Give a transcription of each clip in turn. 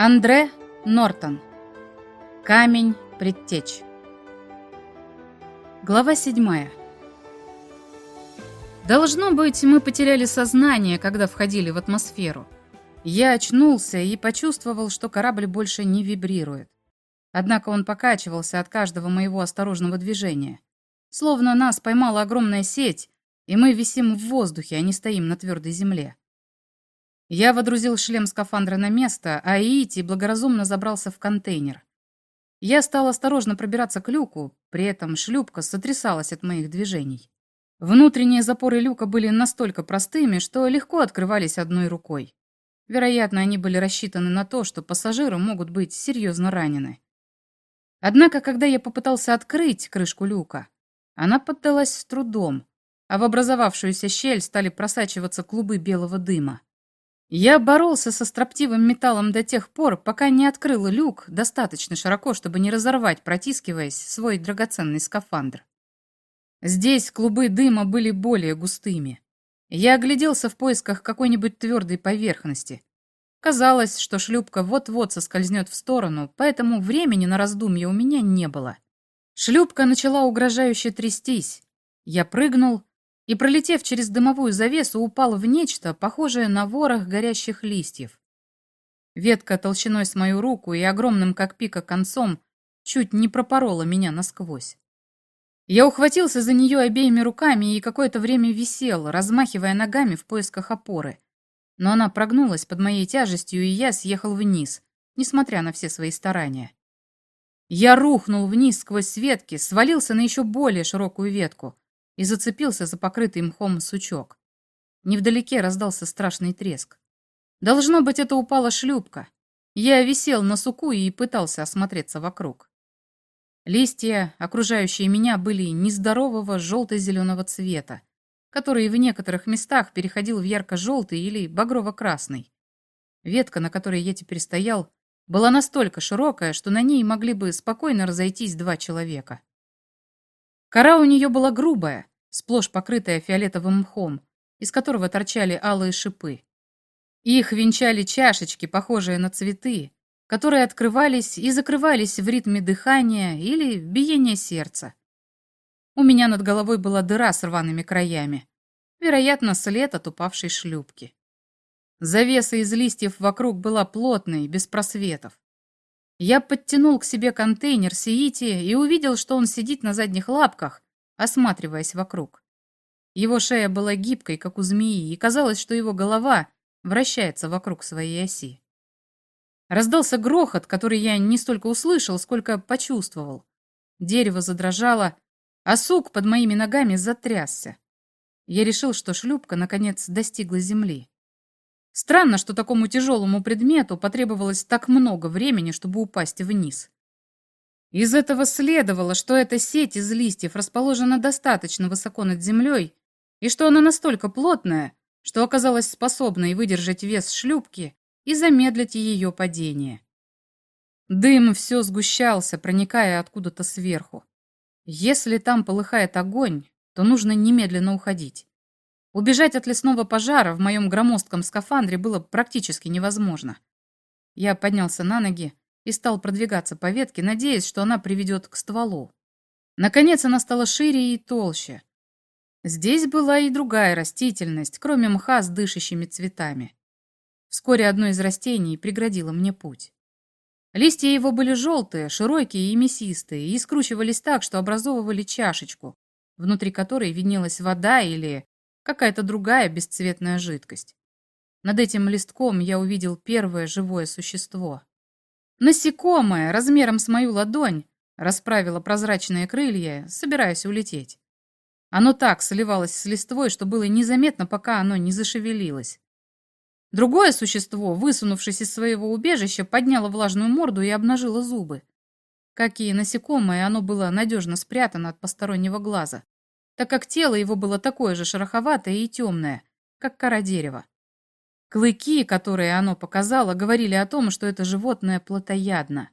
Андре Нортон. Камень предтеч. Глава седьмая. Должно быть, мы потеряли сознание, когда входили в атмосферу. Я очнулся и почувствовал, что корабль больше не вибрирует. Однако он покачивался от каждого моего осторожного движения. Словно нас поймала огромная сеть, и мы висим в воздухе, а не стоим на твердой земле. Я водрузил шлем скафандра на место, а Иити благоразумно забрался в контейнер. Я стал осторожно пробираться к люку, при этом шлюпка сотрясалась от моих движений. Внутренние запоры люка были настолько простыми, что легко открывались одной рукой. Вероятно, они были рассчитаны на то, что пассажиры могут быть серьезно ранены. Однако, когда я попытался открыть крышку люка, она поддалась с трудом, а в образовавшуюся щель стали просачиваться клубы белого дыма. Я боролся со строптивым металлом до тех пор, пока не открыл люк достаточно широко, чтобы не разорвать, протискиваясь, свой драгоценный скафандр. Здесь клубы дыма были более густыми. Я огляделся в поисках какой-нибудь твердой поверхности. Казалось, что шлюпка вот-вот соскользнет в сторону, поэтому времени на раздумье у меня не было. Шлюпка начала угрожающе трястись. Я прыгнул и, пролетев через дымовую завесу, упал в нечто, похожее на ворох горящих листьев. Ветка толщиной с мою руку и огромным, как пика, концом чуть не пропорола меня насквозь. Я ухватился за нее обеими руками и какое-то время висел, размахивая ногами в поисках опоры. Но она прогнулась под моей тяжестью, и я съехал вниз, несмотря на все свои старания. Я рухнул вниз сквозь ветки, свалился на еще более широкую ветку — и зацепился за покрытый мхом сучок. Невдалеке раздался страшный треск. Должно быть, это упала шлюпка. Я висел на суку и пытался осмотреться вокруг. Листья, окружающие меня, были нездорового желто-зеленого цвета, который в некоторых местах переходил в ярко-желтый или багрово-красный. Ветка, на которой я теперь стоял, была настолько широкая, что на ней могли бы спокойно разойтись два человека. Кора у нее была грубая, сплошь покрытая фиолетовым мхом, из которого торчали алые шипы. Их венчали чашечки, похожие на цветы, которые открывались и закрывались в ритме дыхания или биения сердца. У меня над головой была дыра с рваными краями, вероятно, след от упавшей шлюпки. Завеса из листьев вокруг была плотной, без просветов. Я подтянул к себе контейнер Сиити и увидел, что он сидит на задних лапках, осматриваясь вокруг. Его шея была гибкой, как у змеи, и казалось, что его голова вращается вокруг своей оси. Раздался грохот, который я не столько услышал, сколько почувствовал. Дерево задрожало, а сук под моими ногами затрясся. Я решил, что шлюпка, наконец, достигла земли. Странно, что такому тяжелому предмету потребовалось так много времени, чтобы упасть вниз. Из этого следовало, что эта сеть из листьев расположена достаточно высоко над землей, и что она настолько плотная, что оказалась способной выдержать вес шлюпки и замедлить ее падение. Дым все сгущался, проникая откуда-то сверху. Если там полыхает огонь, то нужно немедленно уходить. Убежать от лесного пожара в моем громоздком скафандре было практически невозможно. Я поднялся на ноги и стал продвигаться по ветке, надеясь, что она приведет к стволу. Наконец она стала шире и толще. Здесь была и другая растительность, кроме мха с дышащими цветами. Вскоре одно из растений преградило мне путь. Листья его были желтые, широкие и мясистые, и скручивались так, что образовывали чашечку, внутри которой виднелась вода или какая-то другая бесцветная жидкость. Над этим листком я увидел первое живое существо. Насекомое, размером с мою ладонь, расправило прозрачные крылья, собираясь улететь. Оно так сливалось с листвой, что было незаметно, пока оно не зашевелилось. Другое существо, высунувшись из своего убежища, подняло влажную морду и обнажило зубы. Как и насекомое, оно было надежно спрятано от постороннего глаза так как тело его было такое же шероховатое и темное, как кора дерева. Клыки, которые оно показало, говорили о том, что это животное плотоядно.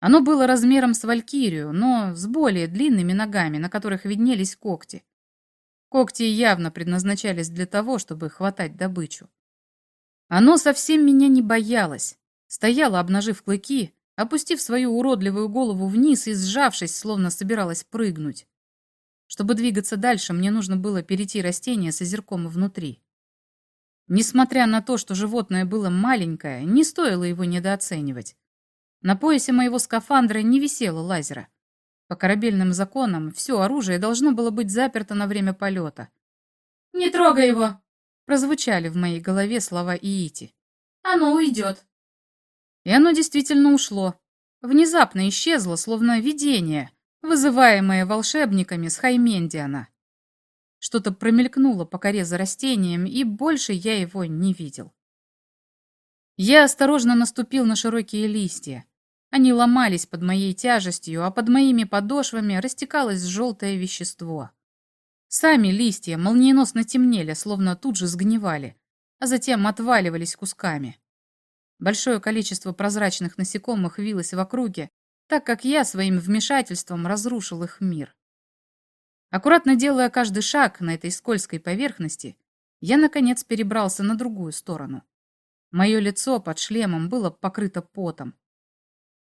Оно было размером с валькирию, но с более длинными ногами, на которых виднелись когти. Когти явно предназначались для того, чтобы хватать добычу. Оно совсем меня не боялось, стояла, обнажив клыки, опустив свою уродливую голову вниз и сжавшись, словно собиралась прыгнуть. Чтобы двигаться дальше, мне нужно было перейти растение с озерком внутри. Несмотря на то, что животное было маленькое, не стоило его недооценивать. На поясе моего скафандра не висело лазера. По корабельным законам все оружие должно было быть заперто на время полета. «Не трогай его!» Прозвучали в моей голове слова Иити. «Оно уйдет!» И оно действительно ушло. Внезапно исчезло, словно видение, вызываемое волшебниками с Хаймендиана. Что-то промелькнуло по коре за растением, и больше я его не видел. Я осторожно наступил на широкие листья. Они ломались под моей тяжестью, а под моими подошвами растекалось желтое вещество. Сами листья молниеносно темнели, словно тут же сгнивали, а затем отваливались кусками. Большое количество прозрачных насекомых вилось в округе, так как я своим вмешательством разрушил их мир. Аккуратно делая каждый шаг на этой скользкой поверхности, я, наконец, перебрался на другую сторону. Мое лицо под шлемом было покрыто потом.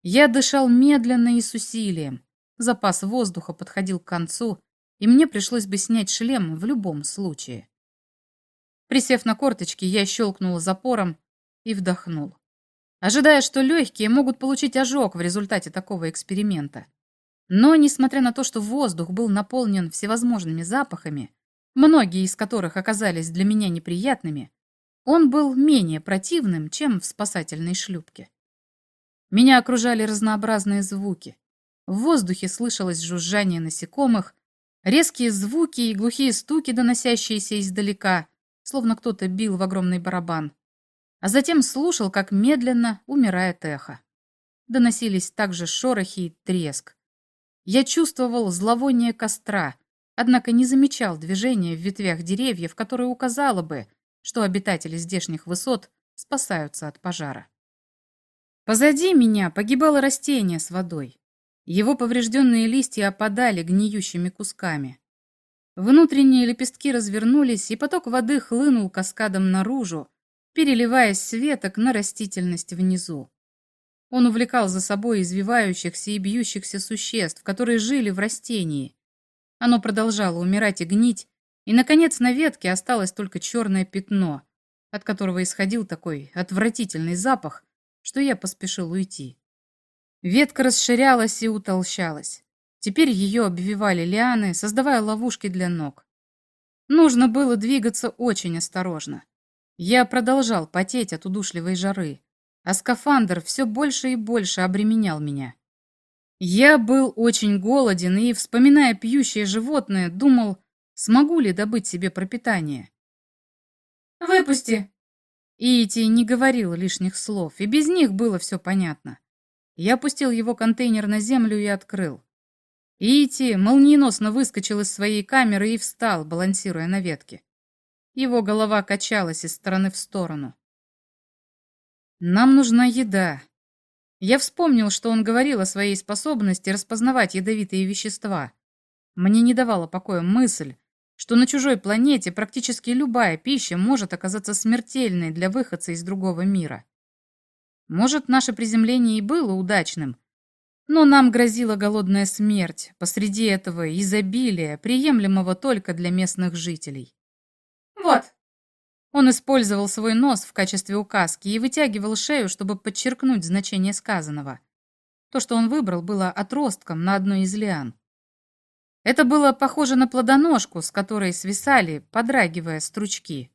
Я дышал медленно и с усилием. Запас воздуха подходил к концу, и мне пришлось бы снять шлем в любом случае. Присев на корточки, я щелкнул запором и вдохнул, ожидая, что легкие могут получить ожог в результате такого эксперимента. Но, несмотря на то, что воздух был наполнен всевозможными запахами, многие из которых оказались для меня неприятными, он был менее противным, чем в спасательной шлюпке. Меня окружали разнообразные звуки. В воздухе слышалось жужжание насекомых, резкие звуки и глухие стуки, доносящиеся издалека, словно кто-то бил в огромный барабан а затем слушал, как медленно умирает эхо. Доносились также шорохи и треск. Я чувствовал зловоние костра, однако не замечал движения в ветвях деревьев, которое указало бы, что обитатели здешних высот спасаются от пожара. Позади меня погибало растение с водой. Его поврежденные листья опадали гниющими кусками. Внутренние лепестки развернулись, и поток воды хлынул каскадом наружу, переливаясь с веток на растительность внизу. Он увлекал за собой извивающихся и бьющихся существ, которые жили в растении. Оно продолжало умирать и гнить, и, наконец, на ветке осталось только черное пятно, от которого исходил такой отвратительный запах, что я поспешил уйти. Ветка расширялась и утолщалась. Теперь ее обвивали лианы, создавая ловушки для ног. Нужно было двигаться очень осторожно. Я продолжал потеть от удушливой жары, а скафандр все больше и больше обременял меня. Я был очень голоден и, вспоминая пьющее животное, думал, смогу ли добыть себе пропитание. «Выпусти!» Ити не говорил лишних слов, и без них было все понятно. Я опустил его контейнер на землю и открыл. Ити молниеносно выскочил из своей камеры и встал, балансируя на ветке. Его голова качалась из стороны в сторону. «Нам нужна еда». Я вспомнил, что он говорил о своей способности распознавать ядовитые вещества. Мне не давала покоя мысль, что на чужой планете практически любая пища может оказаться смертельной для выходца из другого мира. Может, наше приземление и было удачным, но нам грозила голодная смерть посреди этого изобилия, приемлемого только для местных жителей. Вот. Он использовал свой нос в качестве указки и вытягивал шею, чтобы подчеркнуть значение сказанного. То, что он выбрал, было отростком на одной из лиан. Это было похоже на плодоножку, с которой свисали, подрагивая стручки.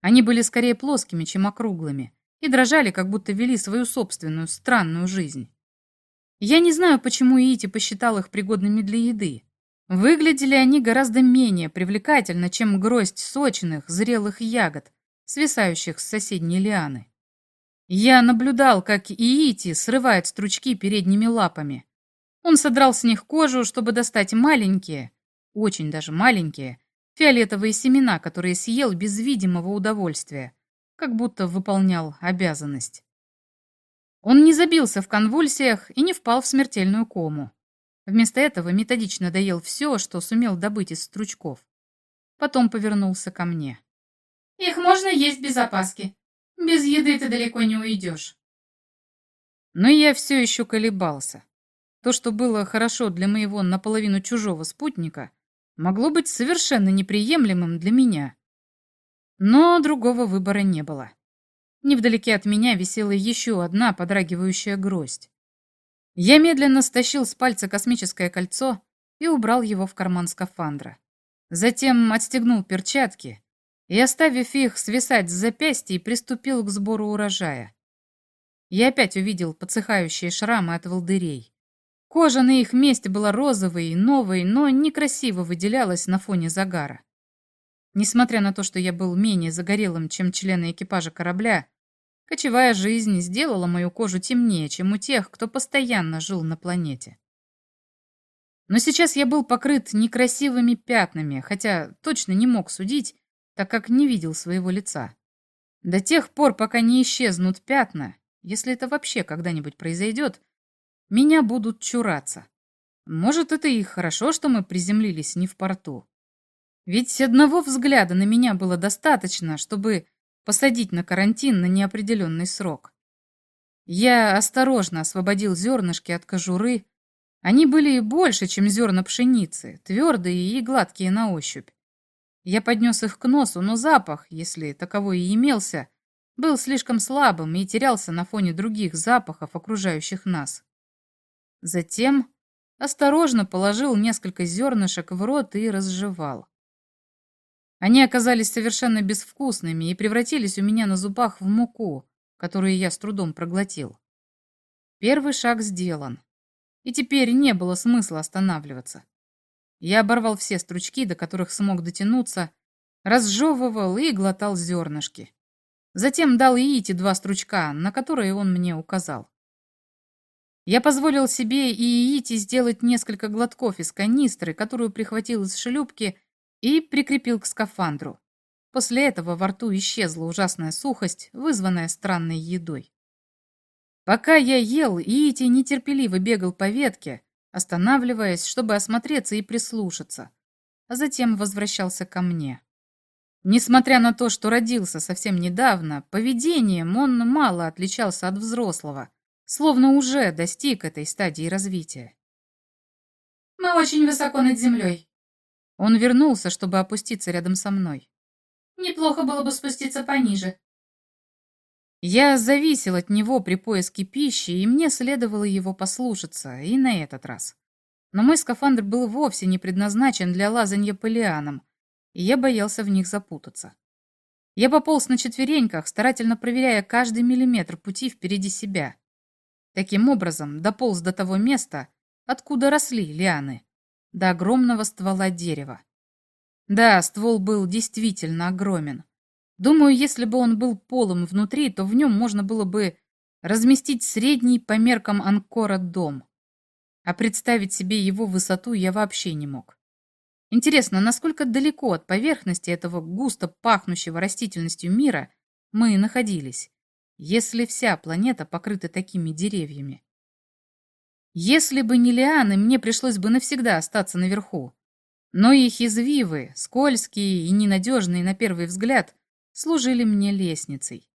Они были скорее плоскими, чем округлыми, и дрожали, как будто вели свою собственную странную жизнь. Я не знаю, почему Иити посчитал их пригодными для еды. Выглядели они гораздо менее привлекательно, чем гроздь сочных, зрелых ягод, свисающих с соседней лианы. Я наблюдал, как Иити срывает стручки передними лапами. Он содрал с них кожу, чтобы достать маленькие, очень даже маленькие, фиолетовые семена, которые съел без видимого удовольствия, как будто выполнял обязанность. Он не забился в конвульсиях и не впал в смертельную кому. Вместо этого методично доел все, что сумел добыть из стручков. Потом повернулся ко мне. «Их можно есть без опаски. Без еды ты далеко не уйдешь». Но я все еще колебался. То, что было хорошо для моего наполовину чужого спутника, могло быть совершенно неприемлемым для меня. Но другого выбора не было. Невдалеке от меня висела еще одна подрагивающая гроздь. Я медленно стащил с пальца космическое кольцо и убрал его в карман скафандра. Затем отстегнул перчатки и, оставив их свисать с запястья, приступил к сбору урожая. Я опять увидел подсыхающие шрамы от волдырей. Кожа на их месте была розовой, новой, но некрасиво выделялась на фоне загара. Несмотря на то, что я был менее загорелым, чем члены экипажа корабля, кочевая жизнь сделала мою кожу темнее, чем у тех, кто постоянно жил на планете. Но сейчас я был покрыт некрасивыми пятнами, хотя точно не мог судить, так как не видел своего лица. До тех пор, пока не исчезнут пятна, если это вообще когда-нибудь произойдет, меня будут чураться. Может, это и хорошо, что мы приземлились не в порту. Ведь одного взгляда на меня было достаточно, чтобы посадить на карантин на неопределенный срок. Я осторожно освободил зернышки от кожуры. Они были больше, чем зерна пшеницы, твердые и гладкие на ощупь. Я поднес их к носу, но запах, если таковой и имелся, был слишком слабым и терялся на фоне других запахов, окружающих нас. Затем осторожно положил несколько зернышек в рот и разжевал. Они оказались совершенно безвкусными и превратились у меня на зубах в муку, которую я с трудом проглотил. Первый шаг сделан, и теперь не было смысла останавливаться. Я оборвал все стручки, до которых смог дотянуться, разжевывал и глотал зернышки. Затем дал Иите два стручка, на которые он мне указал. Я позволил себе и Иите сделать несколько глотков из канистры, которую прихватил из шлюпки, и прикрепил к скафандру. После этого во рту исчезла ужасная сухость, вызванная странной едой. Пока я ел, Иити нетерпеливо бегал по ветке, останавливаясь, чтобы осмотреться и прислушаться, а затем возвращался ко мне. Несмотря на то, что родился совсем недавно, поведением он мало отличался от взрослого, словно уже достиг этой стадии развития. «Мы очень высоко над землей». Он вернулся, чтобы опуститься рядом со мной. «Неплохо было бы спуститься пониже». Я зависел от него при поиске пищи, и мне следовало его послушаться, и на этот раз. Но мой скафандр был вовсе не предназначен для лазанья по лианам, и я боялся в них запутаться. Я пополз на четвереньках, старательно проверяя каждый миллиметр пути впереди себя. Таким образом, дополз до того места, откуда росли лианы, до огромного ствола дерева. Да, ствол был действительно огромен. Думаю, если бы он был полым внутри, то в нем можно было бы разместить средний по меркам Анкора дом. А представить себе его высоту я вообще не мог. Интересно, насколько далеко от поверхности этого густо пахнущего растительностью мира мы находились, если вся планета покрыта такими деревьями? Если бы не лианы, мне пришлось бы навсегда остаться наверху. Но их извивы, скользкие и ненадежные на первый взгляд, служили мне лестницей.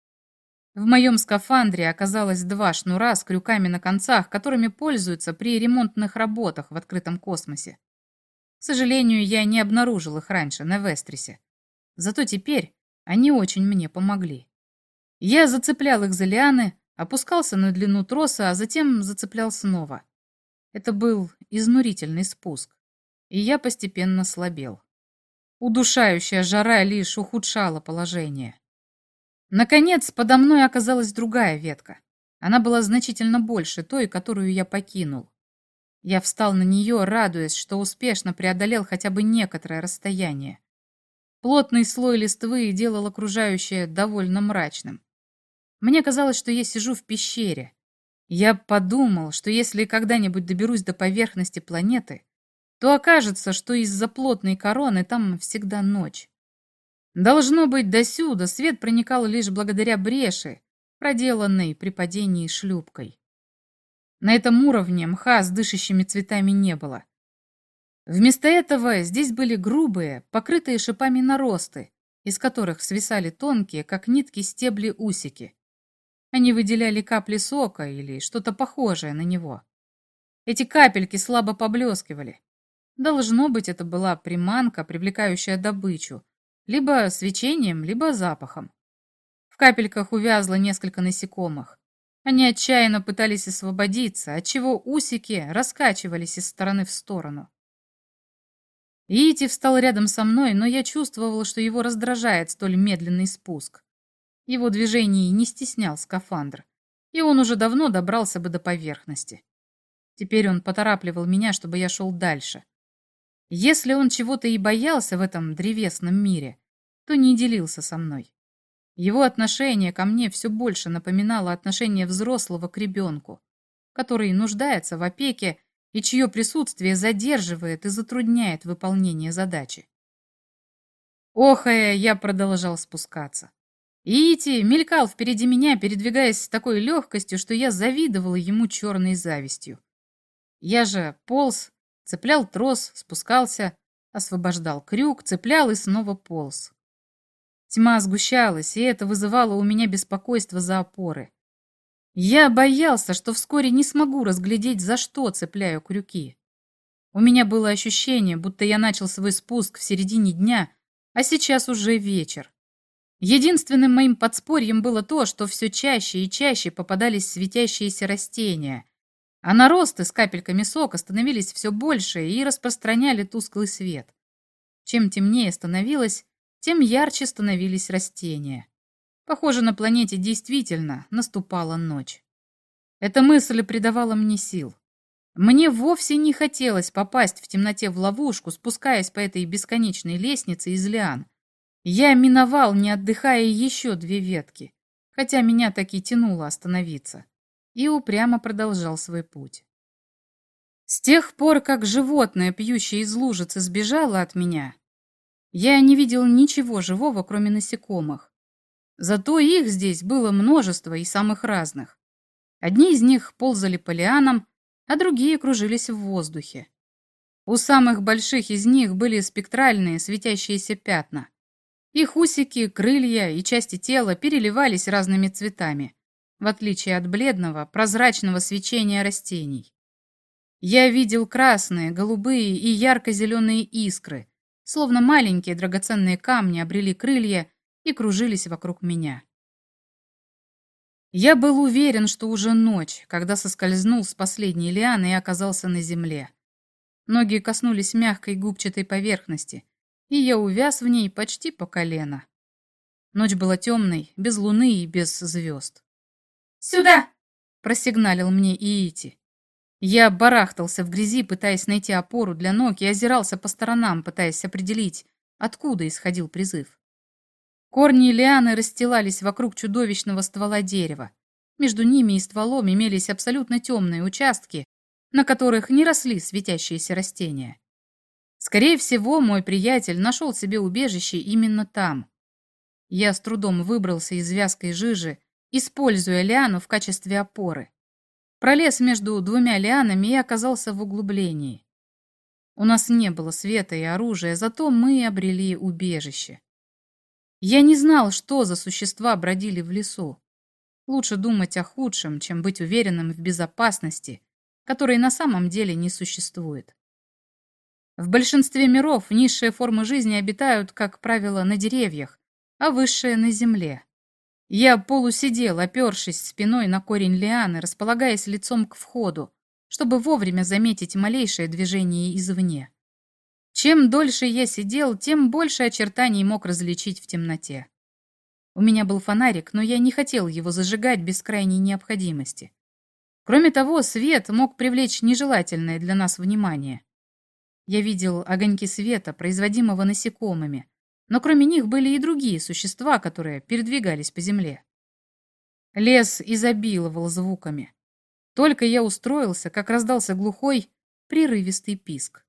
В моем скафандре оказалось два шнура с крюками на концах, которыми пользуются при ремонтных работах в открытом космосе. К сожалению, я не обнаружил их раньше на Вестрисе. Зато теперь они очень мне помогли. Я зацеплял их за лианы, опускался на длину троса, а затем зацеплял снова. Это был изнурительный спуск, и я постепенно слабел. Удушающая жара лишь ухудшала положение. Наконец, подо мной оказалась другая ветка. Она была значительно больше той, которую я покинул. Я встал на нее, радуясь, что успешно преодолел хотя бы некоторое расстояние. Плотный слой листвы делал окружающее довольно мрачным. Мне казалось, что я сижу в пещере. Я подумал, что если когда-нибудь доберусь до поверхности планеты, то окажется, что из-за плотной короны там всегда ночь. Должно быть, досюда свет проникал лишь благодаря бреши, проделанной при падении шлюпкой. На этом уровне мха с дышащими цветами не было. Вместо этого здесь были грубые, покрытые шипами наросты, из которых свисали тонкие, как нитки стебли усики. Они выделяли капли сока или что-то похожее на него. Эти капельки слабо поблескивали. Должно быть, это была приманка, привлекающая добычу, либо свечением, либо запахом. В капельках увязло несколько насекомых. Они отчаянно пытались освободиться, отчего усики раскачивались из стороны в сторону. Ити встал рядом со мной, но я чувствовал, что его раздражает столь медленный спуск. Его движений не стеснял скафандр, и он уже давно добрался бы до поверхности. Теперь он поторапливал меня, чтобы я шел дальше. Если он чего-то и боялся в этом древесном мире, то не делился со мной. Его отношение ко мне все больше напоминало отношение взрослого к ребенку, который нуждается в опеке и чье присутствие задерживает и затрудняет выполнение задачи. Охая, я продолжал спускаться. Ити мелькал впереди меня, передвигаясь с такой легкостью, что я завидовала ему черной завистью. Я же полз, Цеплял трос, спускался, освобождал крюк, цеплял и снова полз. Тьма сгущалась, и это вызывало у меня беспокойство за опоры. Я боялся, что вскоре не смогу разглядеть, за что цепляю крюки. У меня было ощущение, будто я начал свой спуск в середине дня, а сейчас уже вечер. Единственным моим подспорьем было то, что все чаще и чаще попадались светящиеся растения, а наросты с капельками сока становились все больше и распространяли тусклый свет. Чем темнее становилось, тем ярче становились растения. Похоже, на планете действительно наступала ночь. Эта мысль придавала мне сил. Мне вовсе не хотелось попасть в темноте в ловушку, спускаясь по этой бесконечной лестнице из лиан. Я миновал, не отдыхая, еще две ветки, хотя меня так и тянуло остановиться и упрямо продолжал свой путь. С тех пор, как животное, пьющее из лужицы, сбежало от меня, я не видел ничего живого, кроме насекомых. Зато их здесь было множество и самых разных. Одни из них ползали по лианам, а другие кружились в воздухе. У самых больших из них были спектральные светящиеся пятна. Их усики, крылья и части тела переливались разными цветами, в отличие от бледного, прозрачного свечения растений. Я видел красные, голубые и ярко-зеленые искры, словно маленькие драгоценные камни обрели крылья и кружились вокруг меня. Я был уверен, что уже ночь, когда соскользнул с последней лианы и оказался на земле. Ноги коснулись мягкой губчатой поверхности, и я увяз в ней почти по колено. Ночь была темной, без луны и без звезд. «Сюда!» — просигналил мне Иити. Я барахтался в грязи, пытаясь найти опору для ног, и озирался по сторонам, пытаясь определить, откуда исходил призыв. Корни лианы расстилались вокруг чудовищного ствола дерева. Между ними и стволом имелись абсолютно темные участки, на которых не росли светящиеся растения. Скорее всего, мой приятель нашел себе убежище именно там. Я с трудом выбрался из вязкой жижи используя лиану в качестве опоры. Пролез между двумя лианами и оказался в углублении. У нас не было света и оружия, зато мы обрели убежище. Я не знал, что за существа бродили в лесу. Лучше думать о худшем, чем быть уверенным в безопасности, которой на самом деле не существует. В большинстве миров низшие формы жизни обитают, как правило, на деревьях, а высшие — на земле. Я полусидел, опершись спиной на корень лианы, располагаясь лицом к входу, чтобы вовремя заметить малейшее движение извне. Чем дольше я сидел, тем больше очертаний мог различить в темноте. У меня был фонарик, но я не хотел его зажигать без крайней необходимости. Кроме того, свет мог привлечь нежелательное для нас внимание. Я видел огоньки света, производимого насекомыми, но кроме них были и другие существа, которые передвигались по земле. Лес изобиловал звуками. Только я устроился, как раздался глухой, прерывистый писк.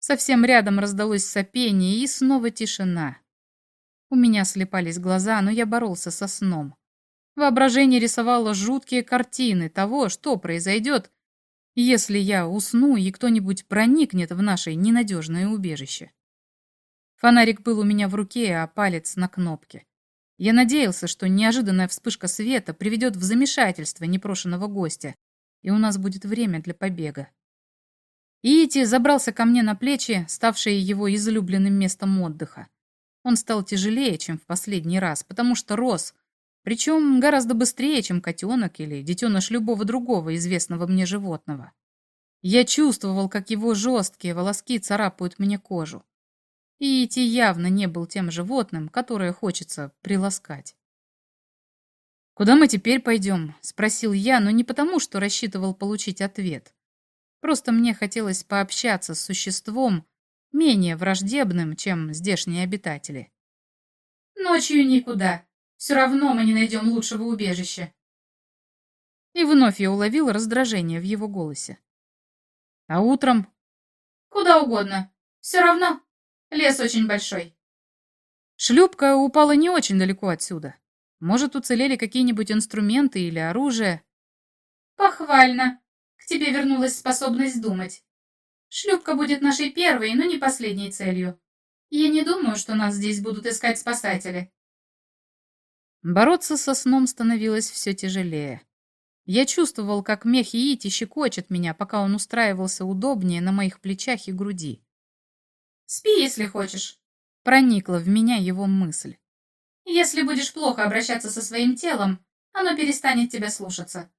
Совсем рядом раздалось сопение, и снова тишина. У меня слепались глаза, но я боролся со сном. Воображение рисовало жуткие картины того, что произойдет, если я усну и кто-нибудь проникнет в наше ненадежное убежище. Фонарик был у меня в руке, а палец на кнопке. Я надеялся, что неожиданная вспышка света приведет в замешательство непрошенного гостя, и у нас будет время для побега. Иити забрался ко мне на плечи, ставшие его излюбленным местом отдыха. Он стал тяжелее, чем в последний раз, потому что рос, причем гораздо быстрее, чем котенок или детеныш любого другого известного мне животного. Я чувствовал, как его жесткие волоски царапают мне кожу. Иити явно не был тем животным, которое хочется приласкать. «Куда мы теперь пойдем?» — спросил я, но не потому, что рассчитывал получить ответ. Просто мне хотелось пообщаться с существом, менее враждебным, чем здешние обитатели. «Ночью никуда. Все равно мы не найдем лучшего убежища». И вновь я уловил раздражение в его голосе. «А утром?» «Куда угодно. Все равно. Лес очень большой». Шлюпка упала не очень далеко отсюда. Может, уцелели какие-нибудь инструменты или оружие? Похвально. К тебе вернулась способность думать. Шлюпка будет нашей первой, но не последней целью. Я не думаю, что нас здесь будут искать спасатели. Бороться со сном становилось все тяжелее. Я чувствовал, как мех Иити щекочет меня, пока он устраивался удобнее на моих плечах и груди. «Спи, если хочешь», — проникла в меня его мысль. «Если будешь плохо обращаться со своим телом, оно перестанет тебя слушаться.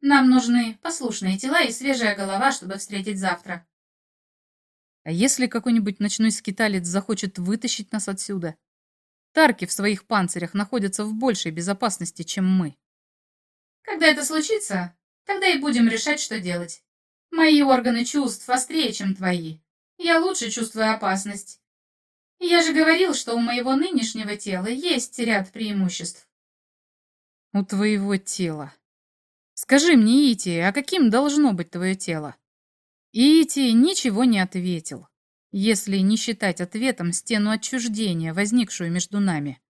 Нам нужны послушные тела и свежая голова, чтобы встретить завтра. А если какой-нибудь ночной скиталец захочет вытащить нас отсюда? Тарки в своих панцирях находятся в большей безопасности, чем мы. Когда это случится, тогда и будем решать, что делать. Мои органы чувств острее, чем твои. Я лучше чувствую опасность. Я же говорил, что у моего нынешнего тела есть ряд преимуществ. У твоего тела. Скажи мне, Ити, а каким должно быть твое тело? Ити ничего не ответил, если не считать ответом стену отчуждения, возникшую между нами.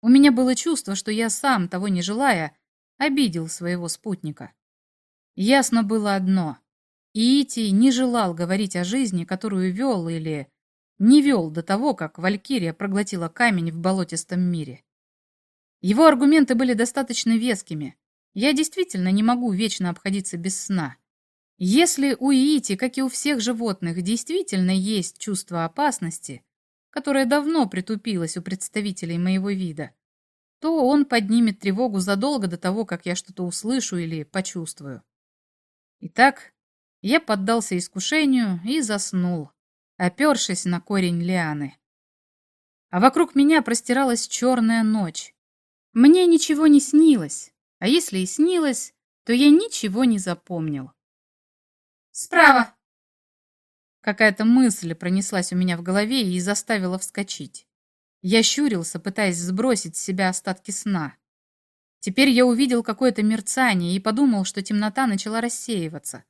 У меня было чувство, что я сам, того не желая, обидел своего спутника. Ясно было одно. Ити не желал говорить о жизни, которую вел или не вел до того, как Валькирия проглотила камень в болотистом мире. Его аргументы были достаточно вескими, я действительно не могу вечно обходиться без сна. Если у Иити, как и у всех животных, действительно есть чувство опасности, которое давно притупилось у представителей моего вида, то он поднимет тревогу задолго до того, как я что-то услышу или почувствую. Итак, я поддался искушению и заснул, опершись на корень лианы. А вокруг меня простиралась черная ночь. Мне ничего не снилось, а если и снилось, то я ничего не запомнил. «Справа!» Какая-то мысль пронеслась у меня в голове и заставила вскочить. Я щурился, пытаясь сбросить с себя остатки сна. Теперь я увидел какое-то мерцание и подумал, что темнота начала рассеиваться.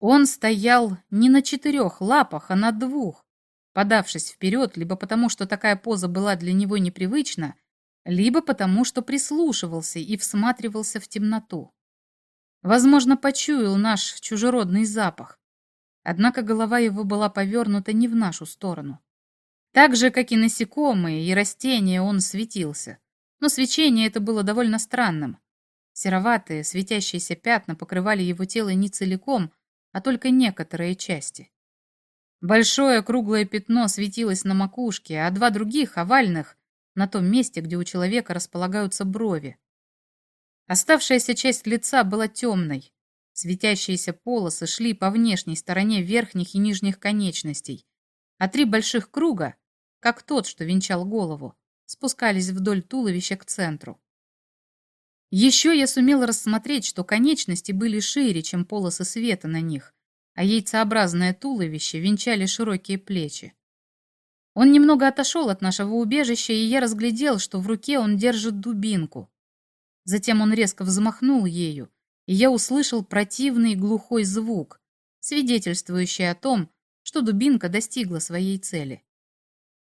Он стоял не на четырех лапах, а на двух, подавшись вперед, либо потому, что такая поза была для него непривычна, либо потому, что прислушивался и всматривался в темноту. Возможно, почуял наш чужеродный запах. Однако голова его была повернута не в нашу сторону. Так же, как и насекомые и растения, он светился. Но свечение это было довольно странным. Сероватые, светящиеся пятна покрывали его тело не целиком, а только некоторые части. Большое круглое пятно светилось на макушке, а два других, овальных, на том месте, где у человека располагаются брови. Оставшаяся часть лица была темной. Светящиеся полосы шли по внешней стороне верхних и нижних конечностей, а три больших круга, как тот, что венчал голову, спускались вдоль туловища к центру. Еще я сумел рассмотреть, что конечности были шире, чем полосы света на них, а яйцеобразное туловище венчали широкие плечи. Он немного отошел от нашего убежища, и я разглядел, что в руке он держит дубинку. Затем он резко взмахнул ею, и я услышал противный глухой звук, свидетельствующий о том, что дубинка достигла своей цели.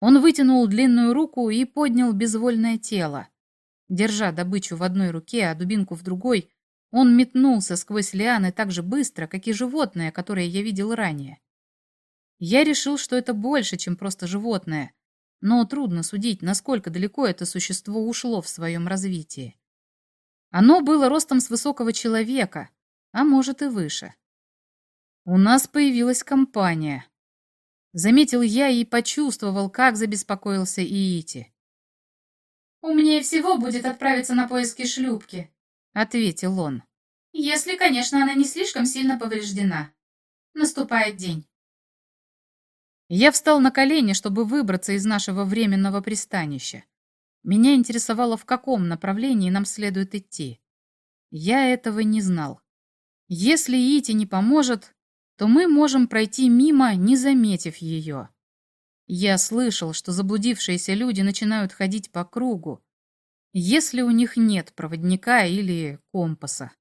Он вытянул длинную руку и поднял безвольное тело. Держа добычу в одной руке, а дубинку в другой, он метнулся сквозь лианы так же быстро, как и животное, которое я видел ранее. Я решил, что это больше, чем просто животное. но трудно судить, насколько далеко это существо ушло в своем развитии. Оно было ростом с высокого человека, а может и выше. У нас появилась компания. Заметил я и почувствовал, как забеспокоился Иити. «Умнее всего будет отправиться на поиски шлюпки», — ответил он. «Если, конечно, она не слишком сильно повреждена. Наступает день». Я встал на колени, чтобы выбраться из нашего временного пристанища. Меня интересовало, в каком направлении нам следует идти. Я этого не знал. Если Ити не поможет, то мы можем пройти мимо, не заметив ее. Я слышал, что заблудившиеся люди начинают ходить по кругу, если у них нет проводника или компаса.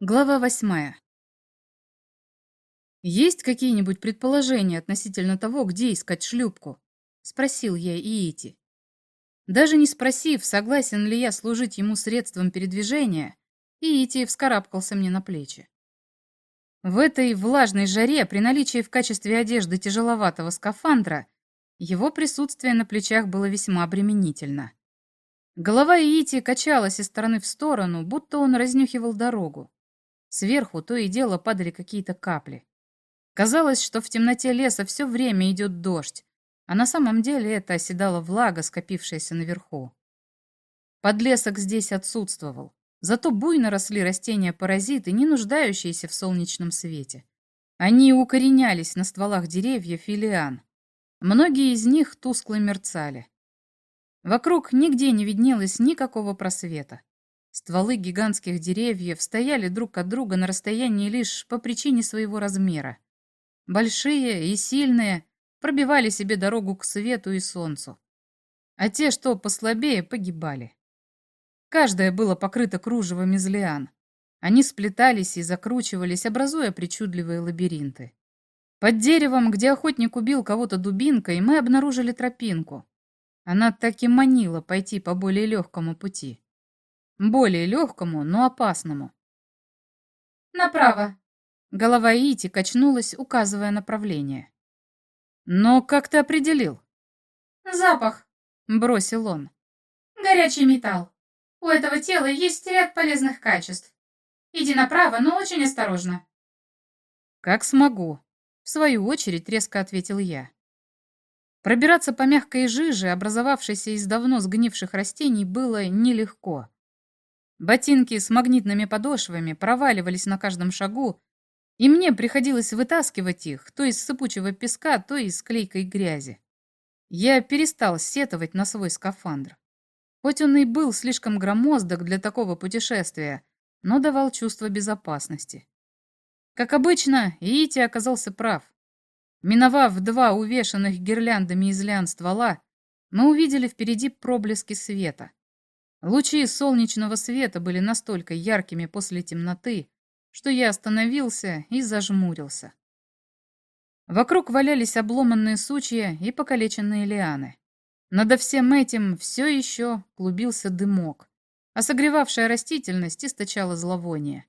Глава восьмая. «Есть какие-нибудь предположения относительно того, где искать шлюпку?» — спросил я Иити. Даже не спросив, согласен ли я служить ему средством передвижения, Иити вскарабкался мне на плечи. В этой влажной жаре, при наличии в качестве одежды тяжеловатого скафандра, его присутствие на плечах было весьма обременительно. Голова Иити качалась из стороны в сторону, будто он разнюхивал дорогу. Сверху то и дело падали какие-то капли. Казалось, что в темноте леса все время идет дождь, а на самом деле это оседала влага, скопившаяся наверху. Подлесок здесь отсутствовал, зато буйно росли растения-паразиты, не нуждающиеся в солнечном свете. Они укоренялись на стволах деревьев и лиан. Многие из них тускло мерцали. Вокруг нигде не виднелось никакого просвета. Стволы гигантских деревьев стояли друг от друга на расстоянии лишь по причине своего размера. Большие и сильные, пробивали себе дорогу к свету и солнцу. А те, что послабее, погибали. Каждое было покрыто кружевом из лиан. Они сплетались и закручивались, образуя причудливые лабиринты. Под деревом, где охотник убил кого-то дубинкой, мы обнаружили тропинку. Она так и манила пойти по более легкому пути. Более легкому, но опасному. «Направо!» Голова Ити качнулась, указывая направление. «Но как ты определил?» «Запах», — бросил он. «Горячий металл. У этого тела есть ряд полезных качеств. Иди направо, но очень осторожно». «Как смогу», — в свою очередь резко ответил я. Пробираться по мягкой жиже, образовавшейся из давно сгнивших растений, было нелегко. Ботинки с магнитными подошвами проваливались на каждом шагу, и мне приходилось вытаскивать их то из сыпучего песка, то из клейкой грязи. Я перестал сетовать на свой скафандр. Хоть он и был слишком громоздок для такого путешествия, но давал чувство безопасности. Как обычно, Иити оказался прав. Миновав два увешанных гирляндами из лян ствола, мы увидели впереди проблески света. Лучи солнечного света были настолько яркими после темноты, что я остановился и зажмурился. Вокруг валялись обломанные сучья и покалеченные лианы. Надо всем этим все еще клубился дымок, а согревавшая растительность источала зловоние.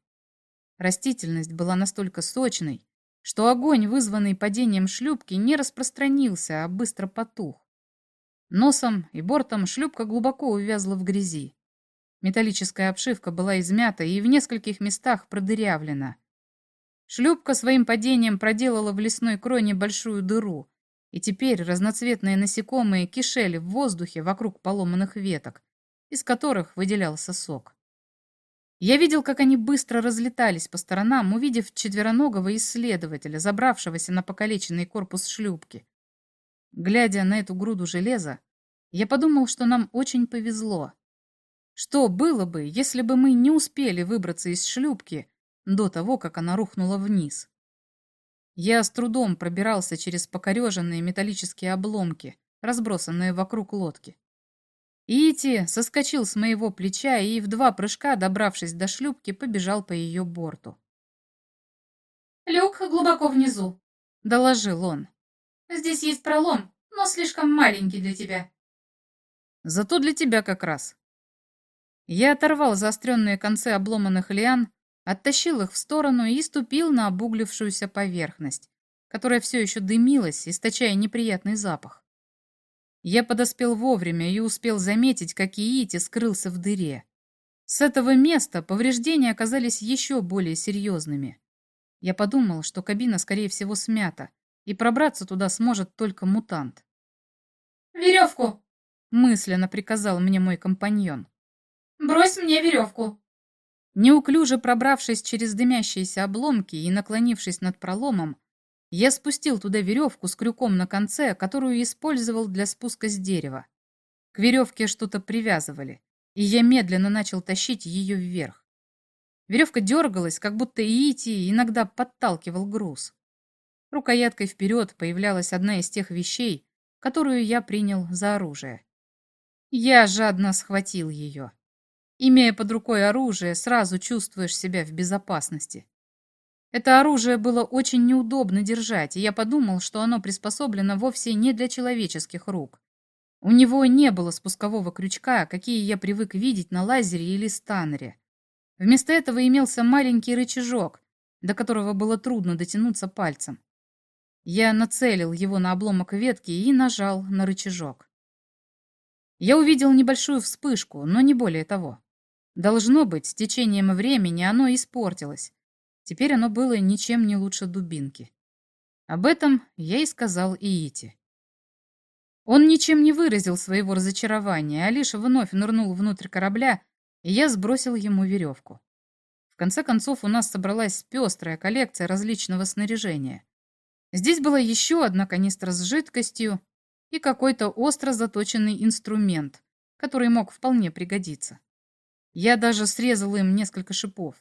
Растительность была настолько сочной, что огонь, вызванный падением шлюпки, не распространился, а быстро потух. Носом и бортом шлюпка глубоко увязла в грязи. Металлическая обшивка была измята и в нескольких местах продырявлена. Шлюпка своим падением проделала в лесной кроне большую дыру, и теперь разноцветные насекомые кишели в воздухе вокруг поломанных веток, из которых выделялся сок. Я видел, как они быстро разлетались по сторонам, увидев четвероногого исследователя, забравшегося на покалеченный корпус шлюпки. Глядя на эту груду железа, я подумал, что нам очень повезло. Что было бы, если бы мы не успели выбраться из шлюпки до того, как она рухнула вниз? Я с трудом пробирался через покореженные металлические обломки, разбросанные вокруг лодки. Ити соскочил с моего плеча и в два прыжка, добравшись до шлюпки, побежал по ее борту. «Люк глубоко внизу», — доложил он. «Здесь есть пролом, но слишком маленький для тебя». «Зато для тебя как раз», я оторвал заостренные концы обломанных лиан, оттащил их в сторону и ступил на обуглившуюся поверхность, которая все еще дымилась, источая неприятный запах. Я подоспел вовремя и успел заметить, как Иити скрылся в дыре. С этого места повреждения оказались еще более серьезными. Я подумал, что кабина, скорее всего, смята, и пробраться туда сможет только мутант. «Веревку!» — мысленно приказал мне мой компаньон. «Брось мне веревку!» Неуклюже пробравшись через дымящиеся обломки и наклонившись над проломом, я спустил туда веревку с крюком на конце, которую использовал для спуска с дерева. К веревке что-то привязывали, и я медленно начал тащить ее вверх. Веревка дергалась, как будто Иити иногда подталкивал груз. Рукояткой вперед появлялась одна из тех вещей, которую я принял за оружие. Я жадно схватил ее. Имея под рукой оружие, сразу чувствуешь себя в безопасности. Это оружие было очень неудобно держать, и я подумал, что оно приспособлено вовсе не для человеческих рук. У него не было спускового крючка, какие я привык видеть на лазере или станере. Вместо этого имелся маленький рычажок, до которого было трудно дотянуться пальцем. Я нацелил его на обломок ветки и нажал на рычажок. Я увидел небольшую вспышку, но не более того. Должно быть, с течением времени оно испортилось. Теперь оно было ничем не лучше дубинки. Об этом я и сказал Иити. Он ничем не выразил своего разочарования, а лишь вновь нырнул внутрь корабля, и я сбросил ему веревку. В конце концов, у нас собралась пестрая коллекция различного снаряжения. Здесь была еще одна канистра с жидкостью и какой-то остро заточенный инструмент, который мог вполне пригодиться. Я даже срезал им несколько шипов.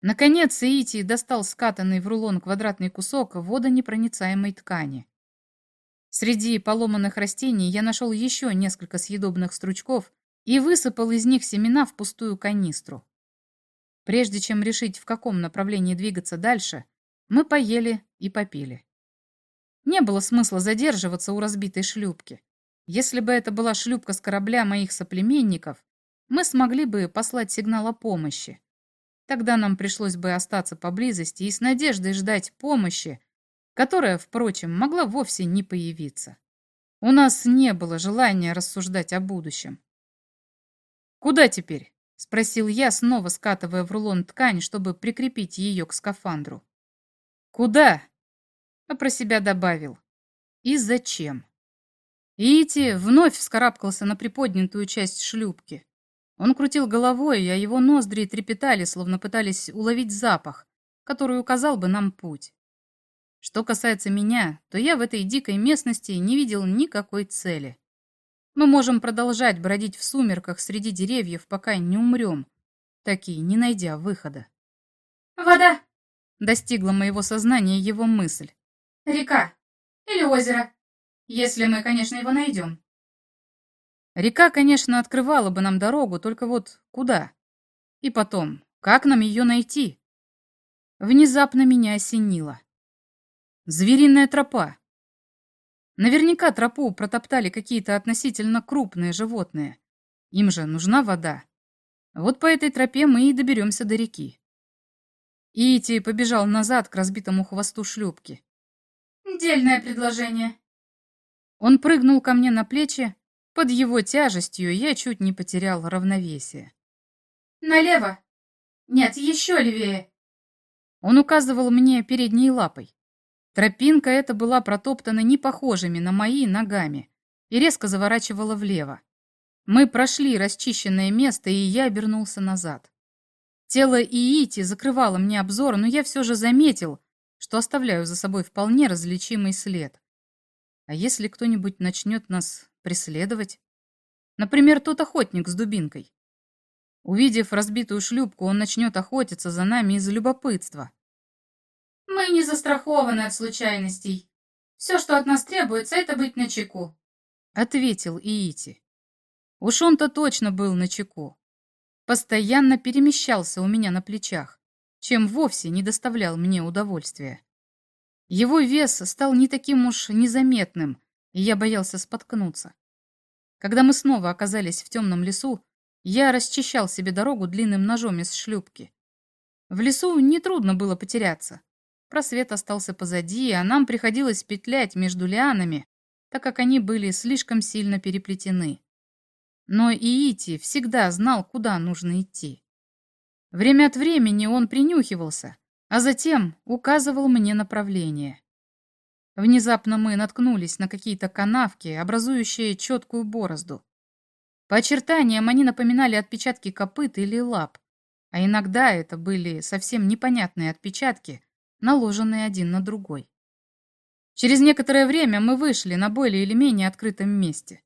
Наконец Иити достал скатанный в рулон квадратный кусок водонепроницаемой ткани. Среди поломанных растений я нашел еще несколько съедобных стручков и высыпал из них семена в пустую канистру. Прежде чем решить, в каком направлении двигаться дальше, мы поели и попили. Не было смысла задерживаться у разбитой шлюпки. Если бы это была шлюпка с корабля моих соплеменников, мы смогли бы послать сигнал о помощи. Тогда нам пришлось бы остаться поблизости и с надеждой ждать помощи, которая, впрочем, могла вовсе не появиться. У нас не было желания рассуждать о будущем. «Куда теперь?» — спросил я, снова скатывая в рулон ткань, чтобы прикрепить ее к скафандру. «Куда?» — а про себя добавил. «И зачем?» Ити вновь вскарабкался на приподнятую часть шлюпки. Он крутил головой, а его ноздри трепетали, словно пытались уловить запах, который указал бы нам путь. Что касается меня, то я в этой дикой местности не видел никакой цели. Мы можем продолжать бродить в сумерках среди деревьев, пока не умрем, таки не найдя выхода. «Вода!» — достигла моего сознания его мысль. «Река. Или озеро. Если мы, конечно, его найдем». Река, конечно, открывала бы нам дорогу, только вот куда? И потом, как нам ее найти? Внезапно меня осенило. Звериная тропа. Наверняка тропу протоптали какие-то относительно крупные животные. Им же нужна вода. Вот по этой тропе мы и доберемся до реки. Ити побежал назад к разбитому хвосту шлюпки. «Дельное предложение». Он прыгнул ко мне на плечи, под его тяжестью я чуть не потерял равновесие. «Налево! Нет, еще левее!» Он указывал мне передней лапой. Тропинка эта была протоптана не похожими на мои ногами и резко заворачивала влево. Мы прошли расчищенное место, и я обернулся назад. Тело Иити закрывало мне обзор, но я все же заметил, что оставляю за собой вполне различимый след. А если кто-нибудь начнет нас преследовать? Например, тот охотник с дубинкой. Увидев разбитую шлюпку, он начнет охотиться за нами из любопытства. Мы не застрахованы от случайностей. Все, что от нас требуется, это быть начеку. Ответил Иити. Уж он-то точно был начеку. Постоянно перемещался у меня на плечах, чем вовсе не доставлял мне удовольствия. Его вес стал не таким уж незаметным, и я боялся споткнуться. Когда мы снова оказались в темном лесу, я расчищал себе дорогу длинным ножом из шлюпки. В лесу нетрудно было потеряться. Просвет остался позади, а нам приходилось петлять между лианами, так как они были слишком сильно переплетены. Но Иити всегда знал, куда нужно идти. Время от времени он принюхивался, а затем указывал мне направление. Внезапно мы наткнулись на какие-то канавки, образующие четкую борозду. По очертаниям они напоминали отпечатки копыт или лап, а иногда это были совсем непонятные отпечатки, наложенные один на другой. Через некоторое время мы вышли на более или менее открытом месте.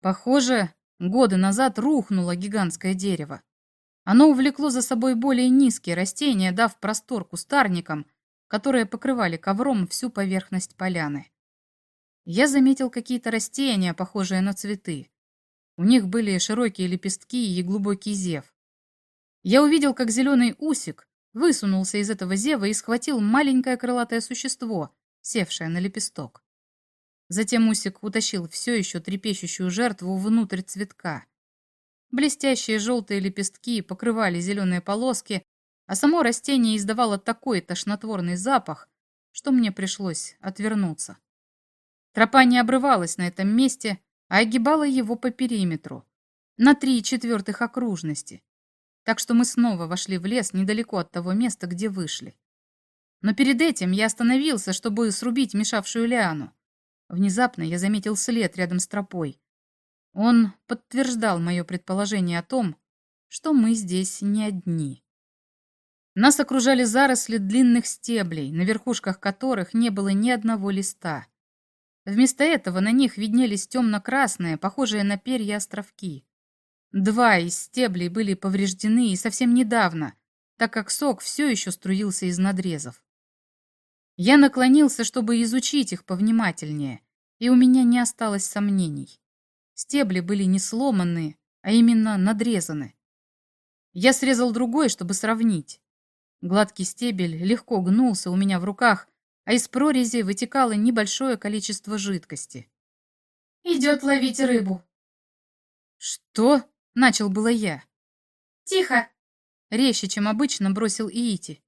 Похоже, годы назад рухнуло гигантское дерево. Оно увлекло за собой более низкие растения, дав простор кустарникам, которые покрывали ковром всю поверхность поляны. Я заметил какие-то растения, похожие на цветы. У них были широкие лепестки и глубокий зев. Я увидел, как зеленый усик высунулся из этого зева и схватил маленькое крылатое существо, севшее на лепесток. Затем усик утащил все еще трепещущую жертву внутрь цветка. Блестящие желтые лепестки покрывали зеленые полоски, а само растение издавало такой тошнотворный запах, что мне пришлось отвернуться. Тропа не обрывалась на этом месте, а огибала его по периметру, на три четвертых окружности. Так что мы снова вошли в лес недалеко от того места, где вышли. Но перед этим я остановился, чтобы срубить мешавшую лиану. Внезапно я заметил след рядом с тропой. Он подтверждал мое предположение о том, что мы здесь не одни. Нас окружали заросли длинных стеблей, на верхушках которых не было ни одного листа. Вместо этого на них виднелись темно-красные, похожие на перья островки. Два из стеблей были повреждены и совсем недавно, так как сок все еще струился из надрезов. Я наклонился, чтобы изучить их повнимательнее, и у меня не осталось сомнений. Стебли были не сломанные, а именно надрезаны. Я срезал другой, чтобы сравнить. Гладкий стебель легко гнулся у меня в руках, а из прорези вытекало небольшое количество жидкости. «Идет ловить рыбу». «Что?» — начал было я. «Тихо!» — резче, чем обычно, бросил Иити.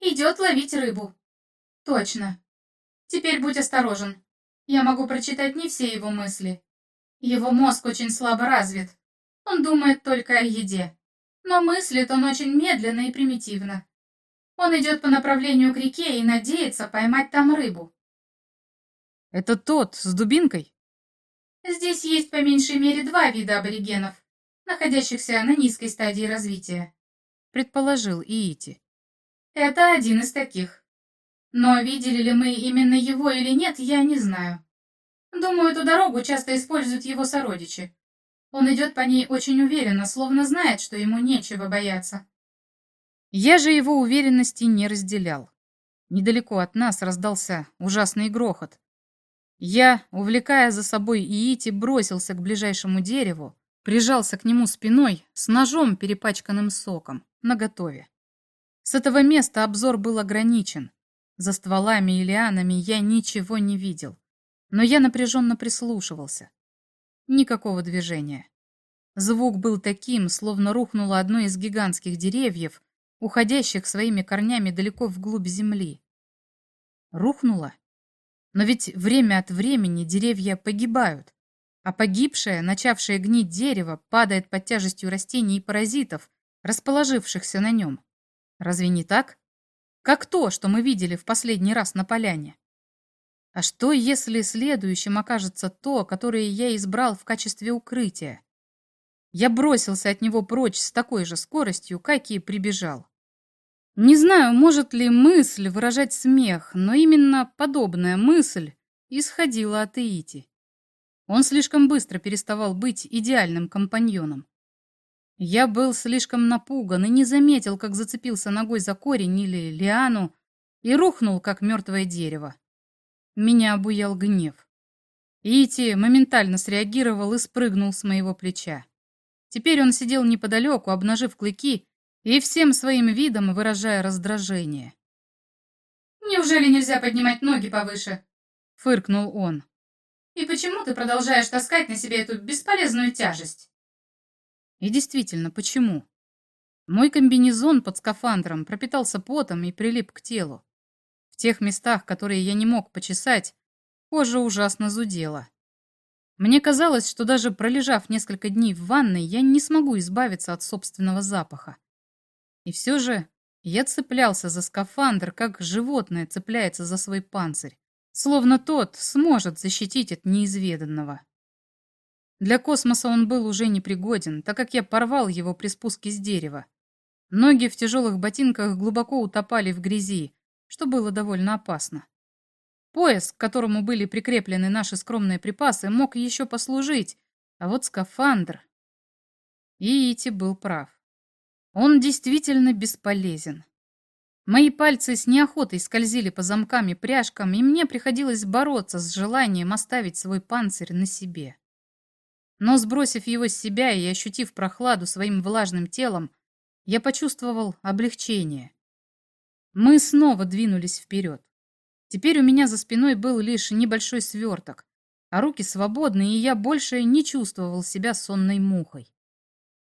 «Идет ловить рыбу». «Точно. Теперь будь осторожен. Я могу прочитать не все его мысли. Его мозг очень слабо развит. Он думает только о еде. Но мыслит он очень медленно и примитивно. Он идет по направлению к реке и надеется поймать там рыбу. Это тот с дубинкой? Здесь есть по меньшей мере два вида аборигенов, находящихся на низкой стадии развития, предположил Иити. Это один из таких. Но видели ли мы именно его или нет, я не знаю. Думаю, эту дорогу часто используют его сородичи. Он идет по ней очень уверенно, словно знает, что ему нечего бояться. Я же его уверенности не разделял. Недалеко от нас раздался ужасный грохот. Я, увлекая за собой Иити, бросился к ближайшему дереву, прижался к нему спиной с ножом, перепачканным соком, наготове. С этого места обзор был ограничен. За стволами и лианами я ничего не видел, но я напряженно прислушивался. Никакого движения. Звук был таким, словно рухнуло одно из гигантских деревьев, уходящих своими корнями далеко вглубь земли. Рухнула? Но ведь время от времени деревья погибают, а погибшее, начавшее гнить дерево, падает под тяжестью растений и паразитов, расположившихся на нем. Разве не так? Как то, что мы видели в последний раз на поляне. А что, если следующим окажется то, которое я избрал в качестве укрытия? Я бросился от него прочь с такой же скоростью, как и прибежал. Не знаю, может ли мысль выражать смех, но именно подобная мысль исходила от Иити. Он слишком быстро переставал быть идеальным компаньоном. Я был слишком напуган и не заметил, как зацепился ногой за корень или лиану и рухнул, как мертвое дерево. Меня обуял гнев. Ити моментально среагировал и спрыгнул с моего плеча. Теперь он сидел неподалеку, обнажив клыки и всем своим видом выражая раздражение. «Неужели нельзя поднимать ноги повыше?» — фыркнул он. «И почему ты продолжаешь таскать на себе эту бесполезную тяжесть?» И действительно, почему? Мой комбинезон под скафандром пропитался потом и прилип к телу. В тех местах, которые я не мог почесать, Кожа ужасно зудела. Мне казалось, что даже пролежав несколько дней в ванной, я не смогу избавиться от собственного запаха. И все же я цеплялся за скафандр, как животное цепляется за свой панцирь, словно тот сможет защитить от неизведанного. Для космоса он был уже непригоден, так как я порвал его при спуске с дерева. Ноги в тяжелых ботинках глубоко утопали в грязи, что было довольно опасно. Пояс, к которому были прикреплены наши скромные припасы, мог еще послужить, а вот скафандр... И Ити был прав. Он действительно бесполезен. Мои пальцы с неохотой скользили по замкам и пряжкам, и мне приходилось бороться с желанием оставить свой панцирь на себе. Но сбросив его с себя и ощутив прохладу своим влажным телом, я почувствовал облегчение. Мы снова двинулись вперед. Теперь у меня за спиной был лишь небольшой сверток, а руки свободны, и я больше не чувствовал себя сонной мухой.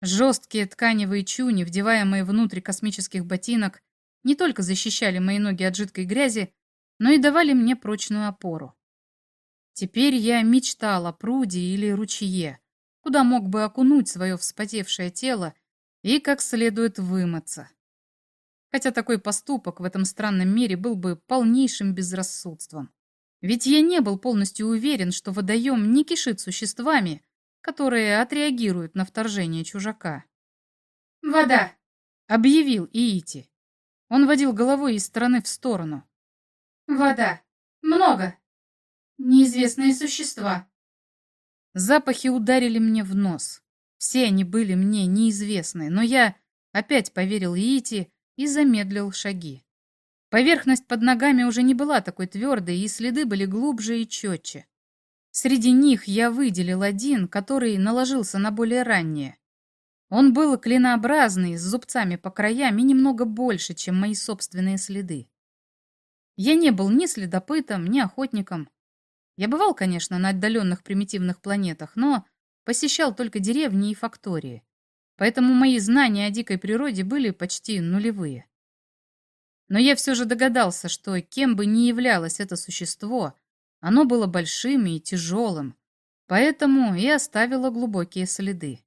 Жесткие тканевые чуни, вдеваемые внутрь космических ботинок, не только защищали мои ноги от жидкой грязи, но и давали мне прочную опору. Теперь я мечтал о пруде или ручье, куда мог бы окунуть свое вспотевшее тело и как следует вымыться хотя такой поступок в этом странном мире был бы полнейшим безрассудством. Ведь я не был полностью уверен, что водоем не кишит существами, которые отреагируют на вторжение чужака. «Вода!» — объявил Иити. Он водил головой из стороны в сторону. «Вода! Много! Неизвестные существа!» Запахи ударили мне в нос. Все они были мне неизвестны, но я опять поверил Иити и замедлил шаги. Поверхность под ногами уже не была такой твердой, и следы были глубже и четче. Среди них я выделил один, который наложился на более ранние. Он был клинообразный, с зубцами по краям и немного больше, чем мои собственные следы. Я не был ни следопытом, ни охотником. Я бывал, конечно, на отдаленных примитивных планетах, но посещал только деревни и фактории поэтому мои знания о дикой природе были почти нулевые. Но я все же догадался, что кем бы ни являлось это существо, оно было большим и тяжелым, поэтому и оставило глубокие следы.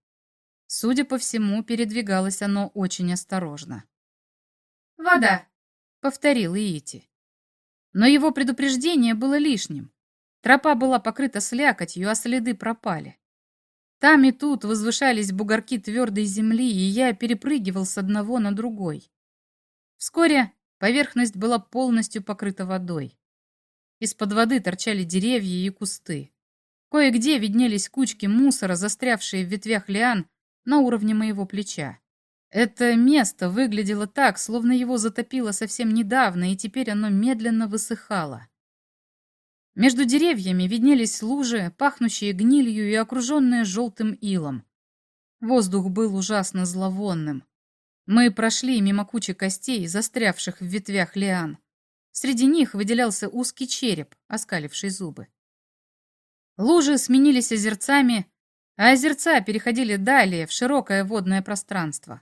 Судя по всему, передвигалось оно очень осторожно. «Вода», — повторил Иити. Но его предупреждение было лишним. Тропа была покрыта слякотью, а следы пропали. Там и тут возвышались бугорки твердой земли, и я перепрыгивал с одного на другой. Вскоре поверхность была полностью покрыта водой. Из-под воды торчали деревья и кусты. Кое-где виднелись кучки мусора, застрявшие в ветвях лиан на уровне моего плеча. Это место выглядело так, словно его затопило совсем недавно, и теперь оно медленно высыхало. Между деревьями виднелись лужи, пахнущие гнилью и окруженные желтым илом. Воздух был ужасно зловонным. Мы прошли мимо кучи костей, застрявших в ветвях лиан. Среди них выделялся узкий череп, оскаливший зубы. Лужи сменились озерцами, а озерца переходили далее в широкое водное пространство.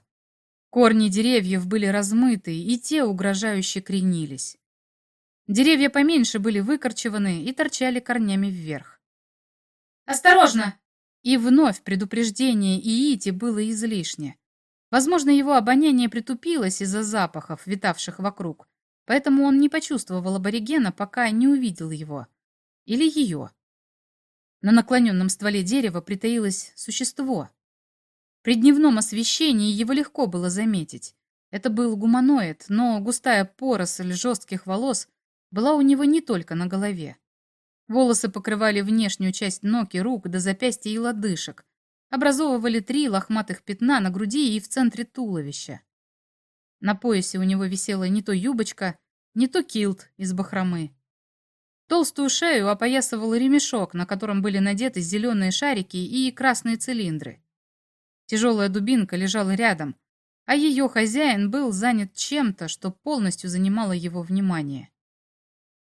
Корни деревьев были размыты, и те угрожающе кренились. Деревья поменьше были выкорчеваны и торчали корнями вверх. «Осторожно!» И вновь предупреждение Иити было излишне. Возможно, его обоняние притупилось из-за запахов, витавших вокруг, поэтому он не почувствовал аборигена, пока не увидел его. Или ее. На наклоненном стволе дерева притаилось существо. При дневном освещении его легко было заметить. Это был гуманоид, но густая поросль жестких волос была у него не только на голове. Волосы покрывали внешнюю часть ног и рук до запястья и лодыжек, образовывали три лохматых пятна на груди и в центре туловища. На поясе у него висела не то юбочка, не то килт из бахромы. Толстую шею опоясывал ремешок, на котором были надеты зеленые шарики и красные цилиндры. Тяжелая дубинка лежала рядом, а ее хозяин был занят чем-то, что полностью занимало его внимание.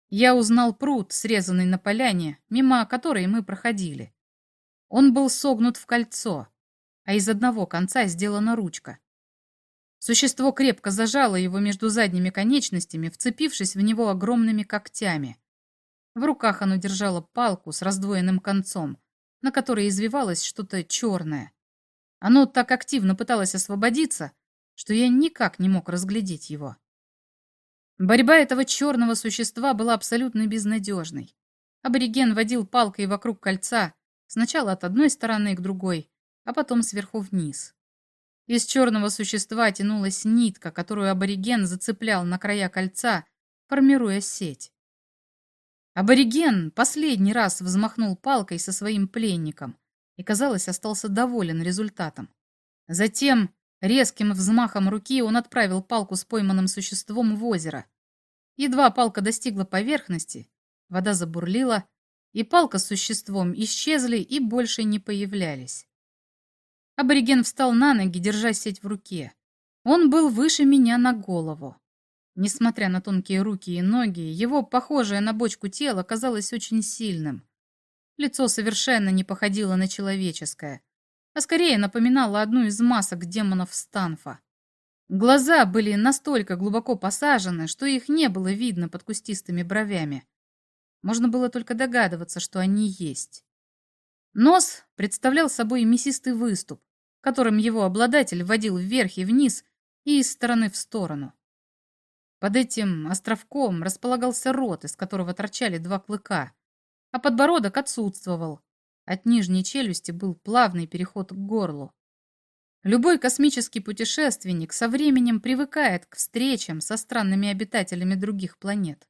Я узнал пруд, срезанный на поляне, мимо которой мы проходили. Он был согнут в кольцо, а из одного конца сделана ручка. Существо крепко зажало его между задними конечностями, вцепившись в него огромными когтями. В руках оно держало палку с раздвоенным концом, на которой извивалось что-то черное. Оно так активно пыталось освободиться, что я никак не мог разглядеть его. Борьба этого черного существа была абсолютно безнадежной. Абориген водил палкой вокруг кольца, сначала от одной стороны к другой, а потом сверху вниз. Из черного существа тянулась нитка, которую абориген зацеплял на края кольца, формируя сеть. Абориген последний раз взмахнул палкой со своим пленником и, казалось, остался доволен результатом. Затем резким взмахом руки он отправил палку с пойманным существом в озеро. Едва палка достигла поверхности, вода забурлила, и палка с существом исчезли и больше не появлялись. Абориген встал на ноги, держа сеть в руке. Он был выше меня на голову. Несмотря на тонкие руки и ноги, его похожее на бочку тело казалось очень сильным. Лицо совершенно не походило на человеческое, а скорее напоминало одну из масок демонов Станфа. Глаза были настолько глубоко посажены, что их не было видно под кустистыми бровями. Можно было только догадываться, что они есть. Нос представлял собой мясистый выступ, которым его обладатель водил вверх и вниз и из стороны в сторону. Под этим островком располагался рот, из которого торчали два клыка, а подбородок отсутствовал. От нижней челюсти был плавный переход к горлу. Любой космический путешественник со временем привыкает к встречам со странными обитателями других планет.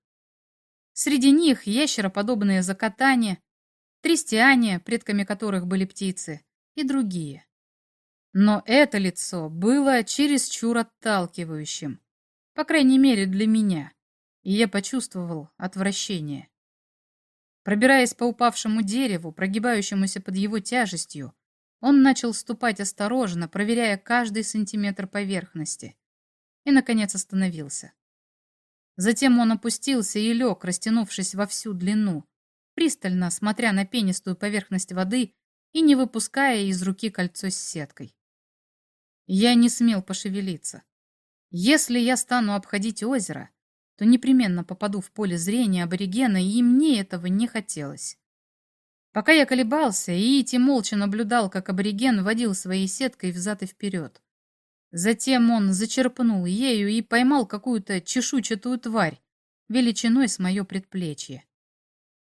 Среди них ящероподобные закатания, трестиане, предками которых были птицы, и другие. Но это лицо было чересчур отталкивающим. По крайней мере, для меня. И я почувствовал отвращение. Пробираясь по упавшему дереву, прогибающемуся под его тяжестью, он начал ступать осторожно, проверяя каждый сантиметр поверхности. И, наконец, остановился. Затем он опустился и лег, растянувшись во всю длину, пристально смотря на пенистую поверхность воды и не выпуская из руки кольцо с сеткой. Я не смел пошевелиться. Если я стану обходить озеро, то непременно попаду в поле зрения аборигена, и мне этого не хотелось. Пока я колебался, Иити молча наблюдал, как абориген водил своей сеткой взад и вперед. Затем он зачерпнул ею и поймал какую-то чешуйчатую тварь, величиной с мое предплечье.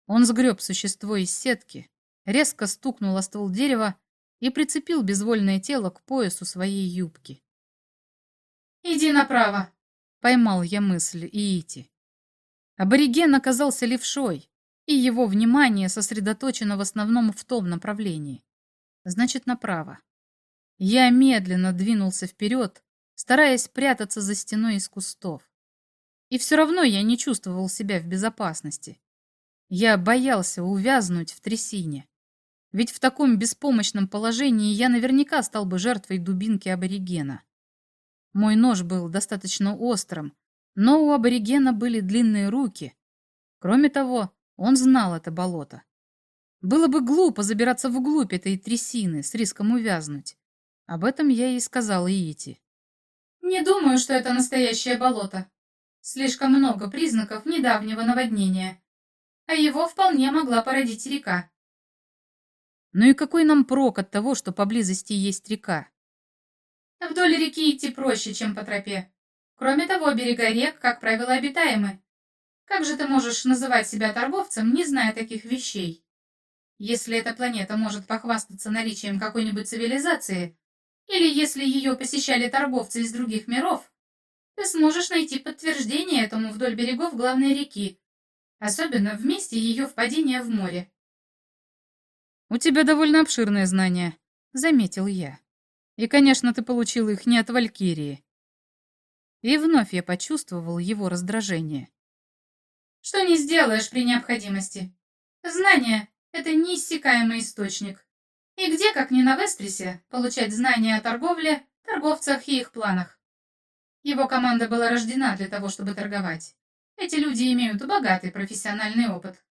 Он сгреб существо из сетки, резко стукнул о ствол дерева и прицепил безвольное тело к поясу своей юбки. «Иди направо», — поймал я мысль Иити. Абориген оказался левшой, и его внимание сосредоточено в основном в том направлении. Значит, направо. Я медленно двинулся вперед, стараясь прятаться за стеной из кустов. И все равно я не чувствовал себя в безопасности. Я боялся увязнуть в трясине. Ведь в таком беспомощном положении я наверняка стал бы жертвой дубинки аборигена. Мой нож был достаточно острым, но у аборигена были длинные руки. Кроме того, он знал это болото. Было бы глупо забираться вглубь этой трясины с риском увязнуть. Об этом я и сказала Иити. «Не думаю, что это настоящее болото. Слишком много признаков недавнего наводнения. А его вполне могла породить река». «Ну и какой нам прок от того, что поблизости есть река?» Вдоль реки идти проще, чем по тропе. Кроме того, берега рек, как правило, обитаемы. Как же ты можешь называть себя торговцем, не зная таких вещей? Если эта планета может похвастаться наличием какой-нибудь цивилизации, или если ее посещали торговцы из других миров, ты сможешь найти подтверждение этому вдоль берегов главной реки, особенно в месте ее впадения в море. «У тебя довольно обширные знания», — заметил я. И, конечно, ты получил их не от Валькирии. И вновь я почувствовал его раздражение. Что не сделаешь при необходимости. Знание — это неиссякаемый источник. И где, как ни на Вестрисе, получать знания о торговле, торговцах и их планах? Его команда была рождена для того, чтобы торговать. Эти люди имеют богатый профессиональный опыт.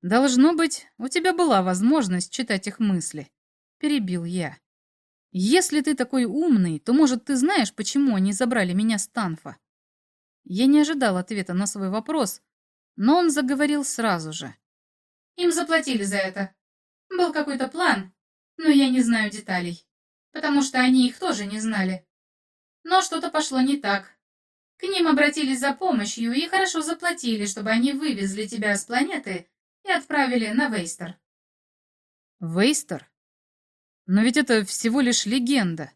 «Должно быть, у тебя была возможность читать их мысли», — перебил я. Если ты такой умный, то, может, ты знаешь, почему они забрали меня с Танфа? Я не ожидал ответа на свой вопрос, Но он заговорил сразу же. Им заплатили за это. Был какой-то план, но я не знаю деталей, потому что они их тоже не знали. Но что-то пошло не так. К ним обратились за помощью и хорошо заплатили, чтобы они вывезли тебя с планеты и отправили на Вейстер. Вейстер? Но ведь это всего лишь легенда.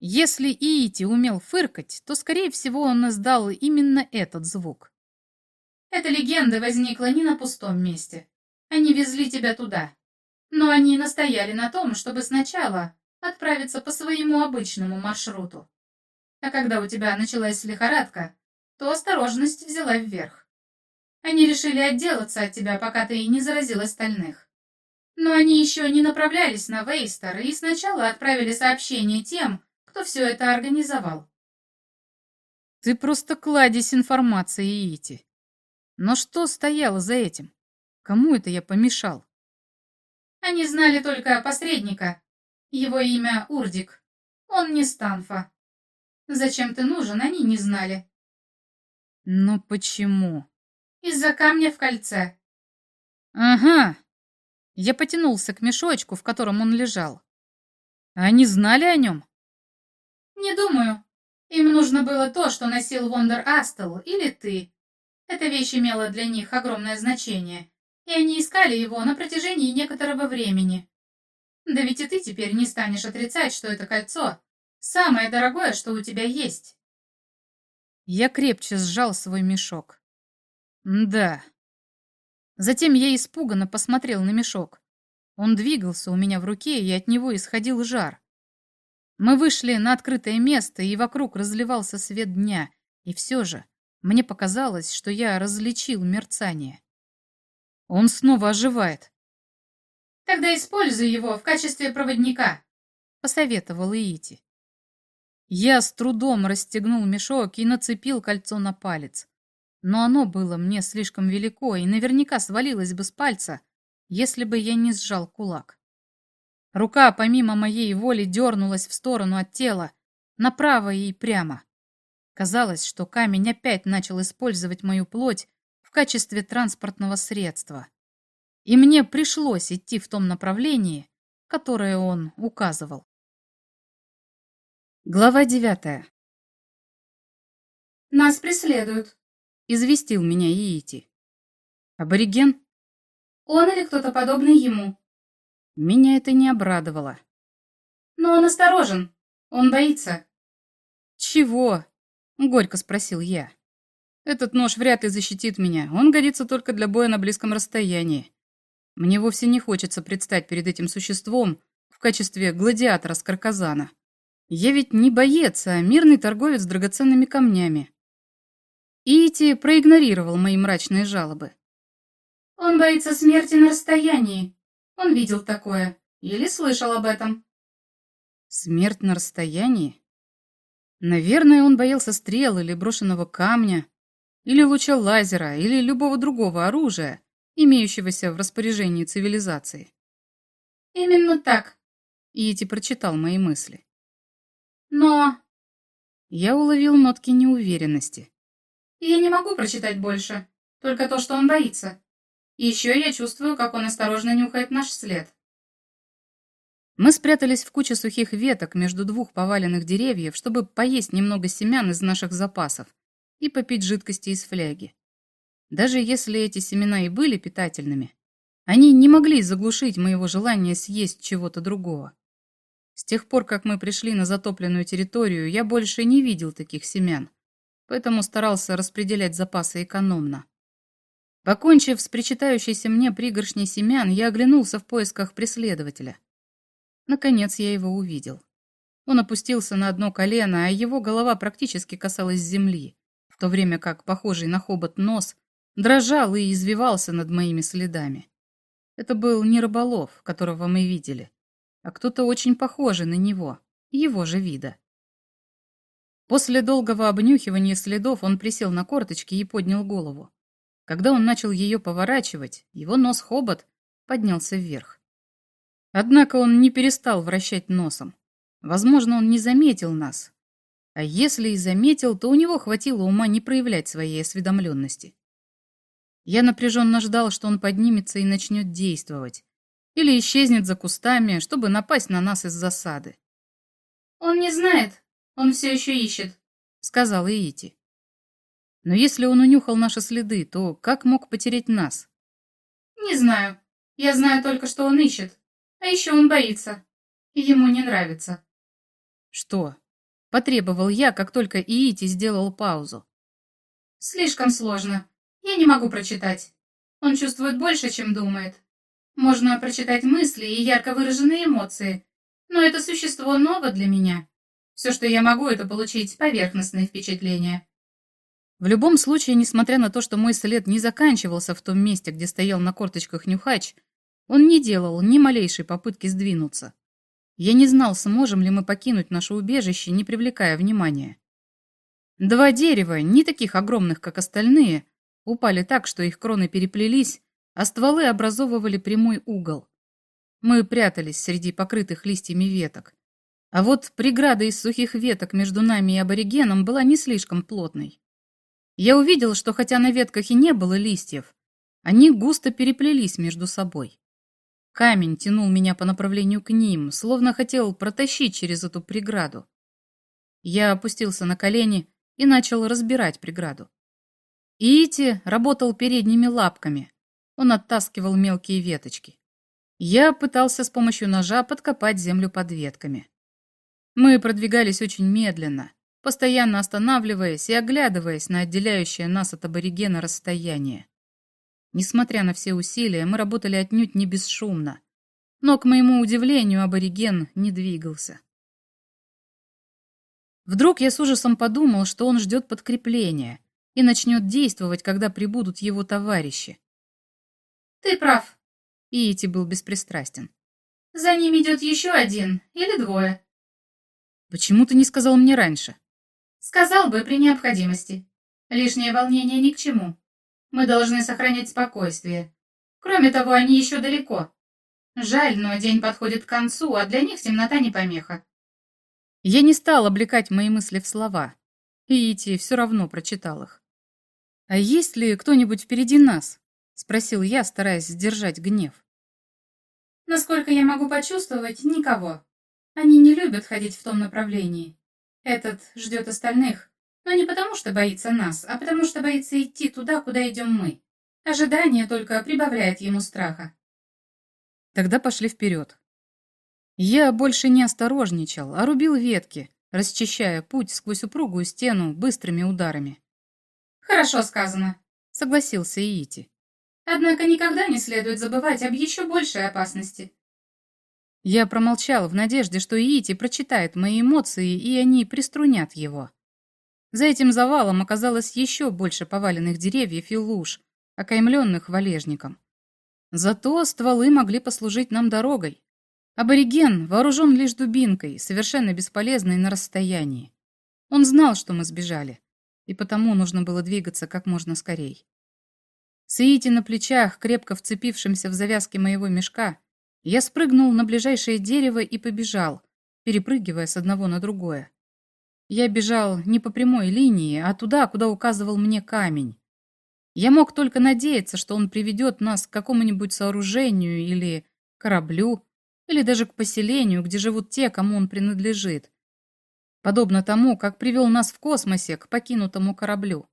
Если Иити умел фыркать, то, скорее всего, он издал именно этот звук. Эта легенда возникла не на пустом месте. Они везли тебя туда. Но они настояли на том, чтобы сначала отправиться по своему обычному маршруту. А когда у тебя началась лихорадка, то осторожность взяла вверх. Они решили отделаться от тебя, пока ты не заразил остальных. Но они еще не направлялись на Вейстер и сначала отправили сообщение тем, кто все это организовал. Ты просто кладезь информации, Ити. Но что стояло за этим? Кому это я помешал? Они знали только посредника. Его имя Урдик. Он не Станфа. Зачем ты нужен, они не знали. Но почему? Из-за камня в кольце. Ага. Я потянулся к мешочку, в котором он лежал. Они знали о нем? Не думаю. Им нужно было то, что носил Вондер Астел или ты. Эта вещь имела для них огромное значение, и они искали его на протяжении некоторого времени. Да ведь и ты теперь не станешь отрицать, что это кольцо Самое дорогое, что у тебя есть. Я крепче сжал свой мешок. Да. Затем я испуганно посмотрел на мешок. Он двигался у меня в руке, и от него исходил жар. Мы вышли на открытое место, и вокруг разливался свет дня, и все же мне показалось, что я различил мерцание. Он снова оживает. «Тогда используй его в качестве проводника», — посоветовал Иити. Я с трудом расстегнул мешок и нацепил кольцо на палец. Но оно было мне слишком велико и наверняка свалилось бы с пальца, если бы я не сжал кулак. Рука, помимо моей воли, дернулась в сторону от тела, направо и прямо. Казалось, что камень опять начал использовать мою плоть в качестве транспортного средства. И мне пришлось идти в том направлении, которое он указывал. Глава девятая. «Нас преследуют», — известил меня Иити. «Абориген?» «Он или кто-то подобный ему». Меня это не обрадовало. «Но он осторожен. Он боится». «Чего?» — горько спросил я. «Этот нож вряд ли защитит меня. Он годится только для боя на близком расстоянии. Мне вовсе не хочется предстать перед этим существом в качестве гладиатора с карказана». Я ведь не боец, а мирный торговец с драгоценными камнями. Ити проигнорировал мои мрачные жалобы. Он боится смерти на расстоянии. Он видел такое или слышал об этом. Смерть на расстоянии? Наверное, он боялся стрел или брошенного камня, или луча лазера, или любого другого оружия, имеющегося в распоряжении цивилизации. Именно так. Ити прочитал мои мысли. Но... Я уловил нотки неуверенности. Я не могу прочитать больше. Только то, что он боится. И еще я чувствую, как он осторожно нюхает наш след. Мы спрятались в куче сухих веток между двух поваленных деревьев, чтобы поесть немного семян из наших запасов и попить жидкости из фляги. Даже если эти семена и были питательными, они не могли заглушить моего желания съесть чего-то другого. С тех пор, как мы пришли на затопленную территорию, я больше не видел таких семян, поэтому старался распределять запасы экономно. Покончив с причитающейся мне пригоршней семян, я оглянулся в поисках преследователя. Наконец я его увидел. Он опустился на одно колено, а его голова практически касалась земли, в то время как похожий на хобот нос дрожал и извивался над моими следами. Это был не рыболов, которого мы видели а кто-то очень похожий на него, его же вида. После долгого обнюхивания следов он присел на корточки и поднял голову. Когда он начал ее поворачивать, его нос-хобот поднялся вверх. Однако он не перестал вращать носом. Возможно, он не заметил нас. А если и заметил, то у него хватило ума не проявлять своей осведомленности. Я напряженно ждал, что он поднимется и начнет действовать. Или исчезнет за кустами, чтобы напасть на нас из засады. «Он не знает. Он все еще ищет», — сказал Иити. «Но если он унюхал наши следы, то как мог потерять нас?» «Не знаю. Я знаю только, что он ищет. А еще он боится. И ему не нравится». «Что?» — потребовал я, как только Иити сделал паузу. «Слишком сложно. Я не могу прочитать. Он чувствует больше, чем думает. Можно прочитать мысли и ярко выраженные эмоции, но это существо ново для меня. Все, что я могу, это получить поверхностные впечатления. В любом случае, несмотря на то, что мой след не заканчивался в том месте, где стоял на корточках Нюхач, он не делал ни малейшей попытки сдвинуться. Я не знал, сможем ли мы покинуть наше убежище, не привлекая внимания. Два дерева, не таких огромных, как остальные, упали так, что их кроны переплелись, а стволы образовывали прямой угол. Мы прятались среди покрытых листьями веток. А вот преграда из сухих веток между нами и аборигеном была не слишком плотной. Я увидел, что хотя на ветках и не было листьев, они густо переплелись между собой. Камень тянул меня по направлению к ним, словно хотел протащить через эту преграду. Я опустился на колени и начал разбирать преграду. Ити работал передними лапками. Он оттаскивал мелкие веточки. Я пытался с помощью ножа подкопать землю под ветками. Мы продвигались очень медленно, постоянно останавливаясь и оглядываясь на отделяющее нас от аборигена расстояние. Несмотря на все усилия, мы работали отнюдь не бесшумно. Но, к моему удивлению, абориген не двигался. Вдруг я с ужасом подумал, что он ждет подкрепления, и начнет действовать, когда прибудут его товарищи. «Ты прав», — Иити был беспристрастен. «За ним идет еще один или двое». «Почему ты не сказал мне раньше?» «Сказал бы при необходимости. Лишнее волнение ни к чему. Мы должны сохранять спокойствие. Кроме того, они еще далеко. Жаль, но день подходит к концу, а для них темнота не помеха». Я не стал облекать мои мысли в слова. Иити все равно прочитал их. «А есть ли кто-нибудь впереди нас?» — спросил я, стараясь сдержать гнев. «Насколько я могу почувствовать, никого. Они не любят ходить в том направлении. Этот ждет остальных, но не потому, что боится нас, а потому, что боится идти туда, куда идем мы. Ожидание только прибавляет ему страха». Тогда пошли вперед. Я больше не осторожничал, а рубил ветки, расчищая путь сквозь упругую стену быстрыми ударами. «Хорошо сказано», — согласился Иити. «Однако никогда не следует забывать об еще большей опасности». Я промолчал в надежде, что Иити прочитает мои эмоции, и они приструнят его. За этим завалом оказалось еще больше поваленных деревьев и луж, окаймленных валежником. Зато стволы могли послужить нам дорогой. Абориген вооружен лишь дубинкой, совершенно бесполезной на расстоянии. Он знал, что мы сбежали и потому нужно было двигаться как можно скорей. С Иити на плечах, крепко вцепившимся в завязки моего мешка, я спрыгнул на ближайшее дерево и побежал, перепрыгивая с одного на другое. Я бежал не по прямой линии, а туда, куда указывал мне камень. Я мог только надеяться, что он приведет нас к какому-нибудь сооружению или кораблю, или даже к поселению, где живут те, кому он принадлежит подобно тому, как привел нас в космосе к покинутому кораблю.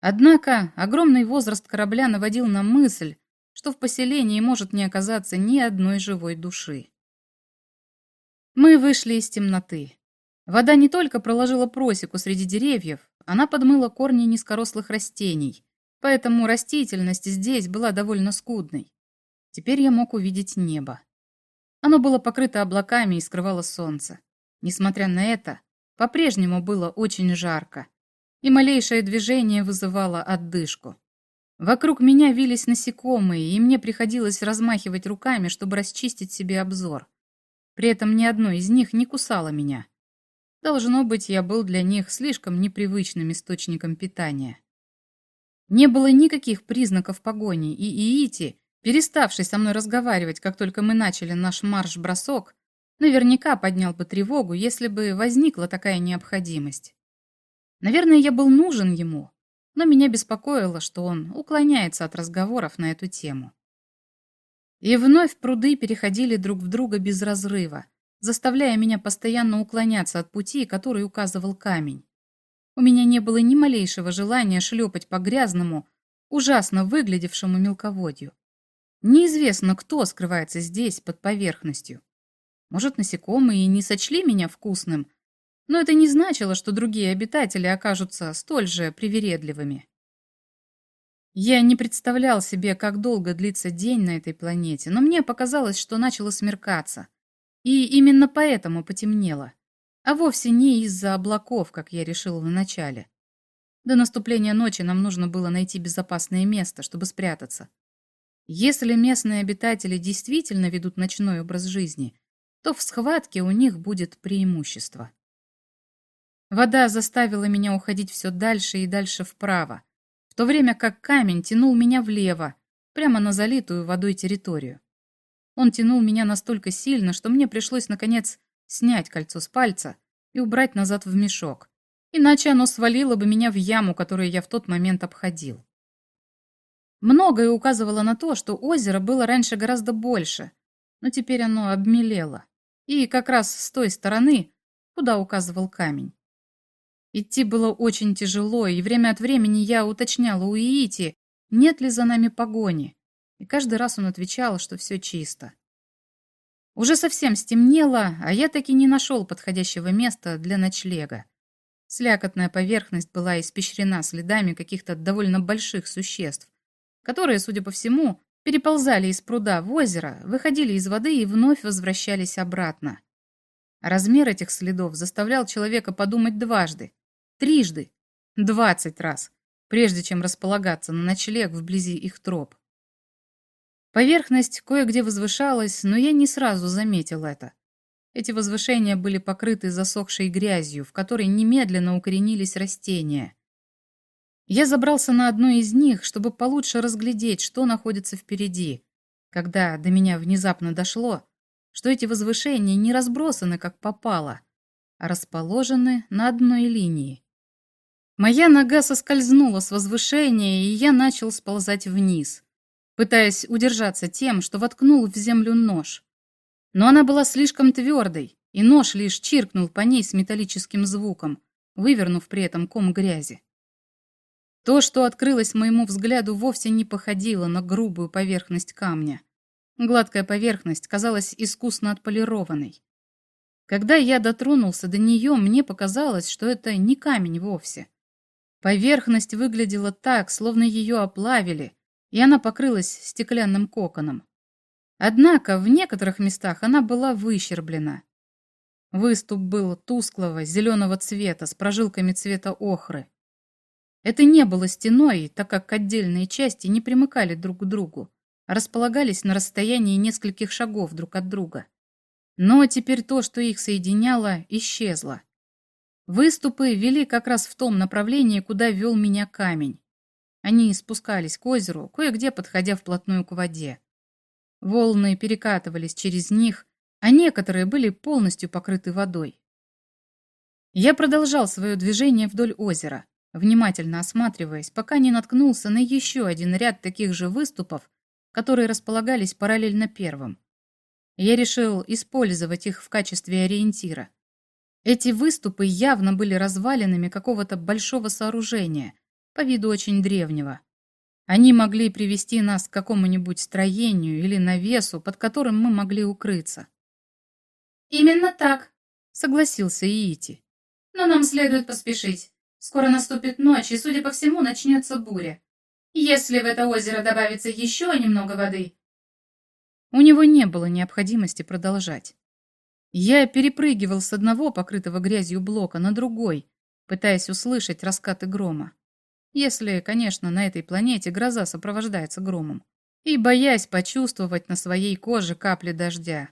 Однако огромный возраст корабля наводил на мысль, что в поселении может не оказаться ни одной живой души. Мы вышли из темноты. Вода не только проложила просеку среди деревьев, она подмыла корни низкорослых растений, поэтому растительность здесь была довольно скудной. Теперь я мог увидеть небо. Оно было покрыто облаками и скрывало солнце. Несмотря на это, по-прежнему было очень жарко, и малейшее движение вызывало отдышку. Вокруг меня вились насекомые, и мне приходилось размахивать руками, чтобы расчистить себе обзор. При этом ни одно из них не кусало меня. Должно быть, я был для них слишком непривычным источником питания. Не было никаких признаков погони, и Иити, переставший со мной разговаривать, как только мы начали наш марш-бросок, Наверняка поднял бы тревогу, если бы возникла такая необходимость. Наверное, я был нужен ему, но меня беспокоило, что он уклоняется от разговоров на эту тему. И вновь пруды переходили друг в друга без разрыва, заставляя меня постоянно уклоняться от пути, который указывал камень. У меня не было ни малейшего желания шлепать по грязному, ужасно выглядевшему мелководью. Неизвестно, кто скрывается здесь, под поверхностью. Может, насекомые не сочли меня вкусным, но это не значило, что другие обитатели окажутся столь же привередливыми. Я не представлял себе, как долго длится день на этой планете, но мне показалось, что начало смеркаться. И именно поэтому потемнело. А вовсе не из-за облаков, как я решил вначале. До наступления ночи нам нужно было найти безопасное место, чтобы спрятаться. Если местные обитатели действительно ведут ночной образ жизни, то в схватке у них будет преимущество. Вода заставила меня уходить все дальше и дальше вправо, то время как камень тянул меня влево, прямо на залитую водой территорию. Он тянул меня настолько сильно, что мне пришлось, наконец, снять кольцо с пальца и убрать назад в мешок, иначе оно свалило бы меня в яму, которую я в тот момент обходил. Многое указывало на то, что озеро было раньше гораздо больше, но теперь оно обмелело, и как раз с той стороны, куда указывал камень. Идти было очень тяжело, и время от времени я уточняла у Иити, нет ли за нами погони, и каждый раз он отвечал, что все чисто. Уже совсем стемнело, а я таки не нашел подходящего места для ночлега. Слякотная поверхность была испещрена следами каких-то довольно больших существ, которые, судя по всему, переползали из пруда в озеро, выходили из воды и вновь возвращались обратно. Размер этих следов заставлял человека подумать дважды, Трижды. Двадцать раз. Прежде чем располагаться на ночлег вблизи их троп. Поверхность кое-где возвышалась, но я не сразу заметил это. Эти возвышения были покрыты засохшей грязью, в которой немедленно укоренились растения. Я забрался на одно из них, чтобы получше разглядеть, что находится впереди, когда до меня внезапно дошло, что эти возвышения не разбросаны как попало, а расположены на одной линии. Моя нога соскользнула с возвышения, и я начал сползать вниз, пытаясь удержаться тем, что воткнул в землю нож. Но она была слишком твердой, и нож лишь чиркнул по ней с металлическим звуком, вывернув при этом ком грязи. То, что открылось моему взгляду, вовсе не походило на грубую поверхность камня. Гладкая поверхность казалась искусно отполированной. Когда я дотронулся до нее, мне показалось, что это не камень вовсе, Поверхность выглядела так, словно ее оплавили, и она покрылась стеклянным коконом. Однако в некоторых местах она была выщерблена. Выступ был тусклого, зеленого цвета, с прожилками цвета охры. Это не было стеной, так как отдельные части не примыкали друг к другу, а располагались на расстоянии нескольких шагов друг от друга. Но теперь то, что их соединяло, исчезло. Выступы вели как раз в том направлении, куда вел меня камень. Они спускались к озеру, кое-где подходя вплотную к воде. Волны перекатывались через них, а некоторые были полностью покрыты водой. Я продолжал свое движение вдоль озера, внимательно осматриваясь, пока не наткнулся на еще один ряд таких же выступов, которые располагались параллельно первым. Я решил использовать их в качестве ориентира. Эти выступы явно были развалинами какого-то большого сооружения, по виду очень древнего. Они могли привести нас к какому-нибудь строению или навесу, под которым мы могли укрыться. «Именно так», — согласился Иити. «Но нам следует поспешить. Скоро наступит ночь, и, судя по всему, начнется буря. Если в это озеро добавится еще немного воды...» У него не было необходимости продолжать. Я перепрыгивал с одного покрытого грязью блока на другой, пытаясь услышать раскаты грома. Если, конечно, на этой планете гроза сопровождается громом. И боясь почувствовать на своей коже капли дождя.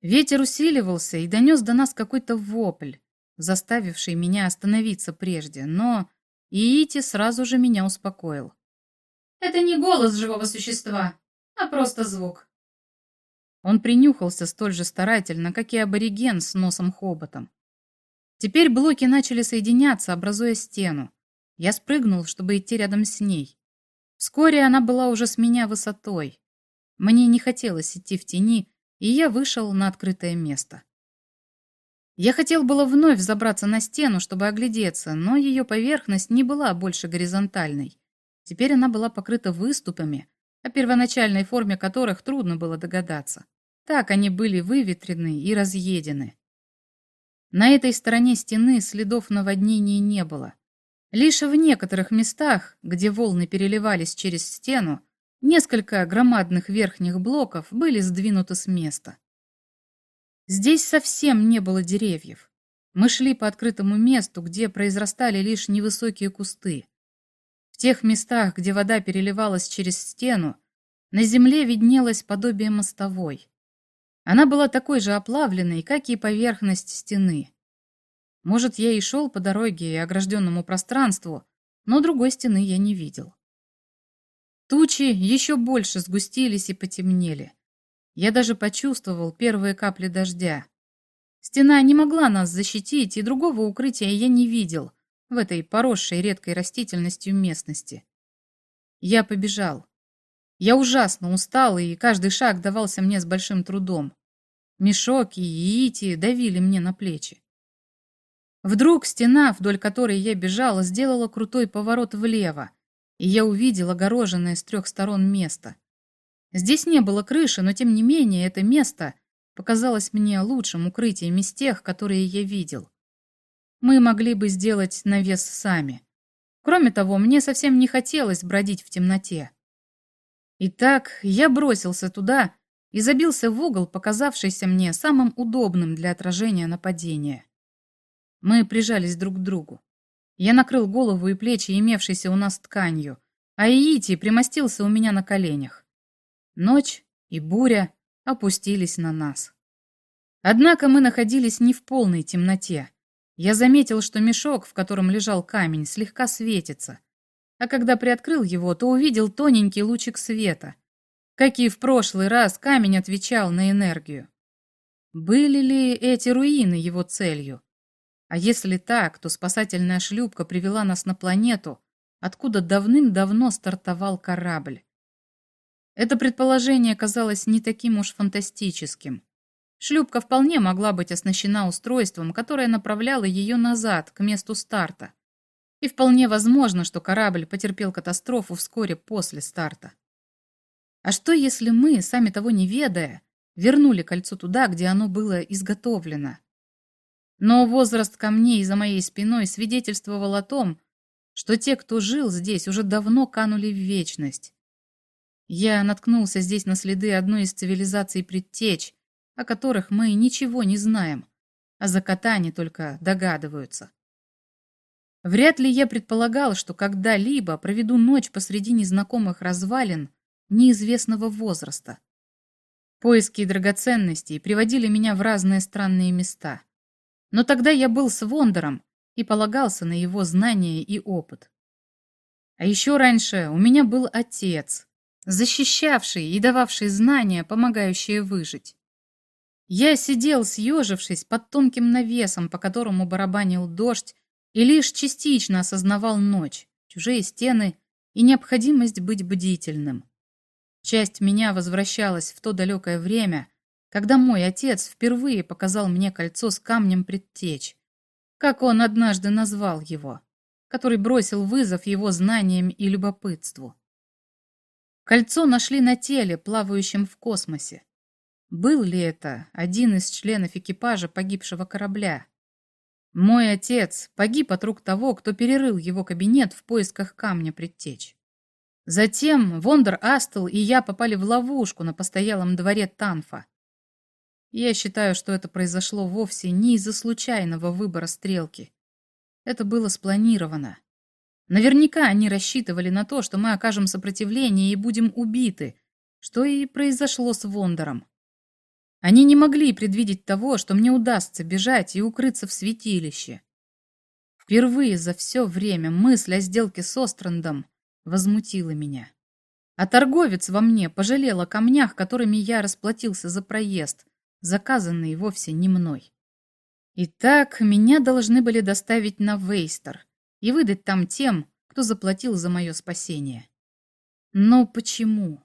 Ветер усиливался и донес до нас какой-то вопль, заставивший меня остановиться прежде, но Иити сразу же меня успокоил. «Это не голос живого существа, а просто звук. Он принюхался столь же старательно, как и абориген с носом-хоботом. Теперь блоки начали соединяться, образуя стену. Я спрыгнул, чтобы идти рядом с ней. Вскоре она была уже с меня высотой. Мне не хотелось идти в тени, и я вышел на открытое место. Я хотел было вновь забраться на стену, чтобы оглядеться, но ее поверхность не была больше горизонтальной. Теперь она была покрыта выступами, о первоначальной форме которых трудно было догадаться. Так они были выветрены и разъедены. На этой стороне стены следов наводнения не было. Лишь в некоторых местах, где волны переливались через стену, несколько громадных верхних блоков были сдвинуты с места. Здесь совсем не было деревьев. Мы шли по открытому месту, где произрастали лишь невысокие кусты. Тех местах, где вода переливалась через стену, на земле виднелось подобие мостовой. Она была такой же оплавленной, как и поверхность стены. Может, я и шел по дороге и огражденному пространству, но другой стены я не видел. Тучи еще больше сгустились и потемнели. Я даже почувствовал первые капли дождя. Стена не могла нас защитить, и другого укрытия я не видел в этой поросшей редкой растительностью местности. Я побежал. Я ужасно устал, и каждый шаг давался мне с большим трудом. Мешок и ити давили мне на плечи. Вдруг стена, вдоль которой я бежала, сделала крутой поворот влево, и я увидел огороженное с трех сторон место. Здесь не было крыши, но тем не менее это место показалось мне лучшим укрытием из тех, которые я видел. Мы могли бы сделать навес сами. Кроме того, мне совсем не хотелось бродить в темноте. Итак, я бросился туда и забился в угол, показавшийся мне самым удобным для отражения нападения. Мы прижались друг к другу. Я накрыл голову и плечи, имевшейся у нас тканью, а Иити примостился у меня на коленях. Ночь и буря опустились на нас. Однако мы находились не в полной темноте. Я заметил, что мешок, в котором лежал камень, слегка светится. А когда приоткрыл его, то увидел тоненький лучик света — как и в прошлый раз, камень отвечал на энергию. Были ли эти руины его целью? А если так, то спасательная шлюпка привела нас на планету, откуда давным-давно стартовал корабль. Это предположение казалось не таким уж фантастическим. Шлюпка вполне могла быть оснащена устройством, которое направляло ее назад, к месту старта. И вполне возможно, что корабль потерпел катастрофу вскоре после старта. А что, если мы, сами того не ведая, вернули кольцо туда, где оно было изготовлено? Но возраст камней за моей спиной свидетельствовал о том, что те, кто жил здесь, уже давно канули в вечность. Я наткнулся здесь на следы одной из цивилизаций предтеч, о которых мы ничего не знаем, а за Катани только догадываются. Вряд ли я предполагал, что когда-либо проведу ночь посреди незнакомых развалин, неизвестного возраста. Поиски драгоценностей приводили меня в разные странные места. Но тогда я был с Вондером и полагался на его знания и опыт. А еще раньше у меня был отец, защищавший и дававший знания, помогающие выжить. Я сидел, съежившись под тонким навесом, по которому барабанил дождь, и лишь частично осознавал ночь, чужие стены и необходимость быть бдительным. Часть меня возвращалась в то далекое время, когда мой отец впервые показал мне кольцо с камнем предтеч, как он однажды назвал его, который бросил вызов его знаниям и любопытству. Кольцо нашли на теле, плавающем в космосе. Был ли это один из членов экипажа погибшего корабля? Мой отец погиб от рук того, кто перерыл его кабинет в поисках камня предтеч. Затем Вондер Астл и я попали в ловушку на постоялом дворе Танфа. Я считаю, что это произошло вовсе не из-за случайного выбора стрелки. Это было спланировано. Наверняка они рассчитывали на то, что мы окажем сопротивление и будем убиты, что и произошло с Вондером. Они не могли предвидеть того, что мне удастся бежать и укрыться в святилище. Впервые за все время мысль о сделке с Острандом возмутило меня. А торговец во мне пожалел о камнях, которыми я расплатился за проезд, заказанный вовсе не мной. Итак, меня должны были доставить на Вейстер, и выдать там тем, кто заплатил за мое спасение. Но почему?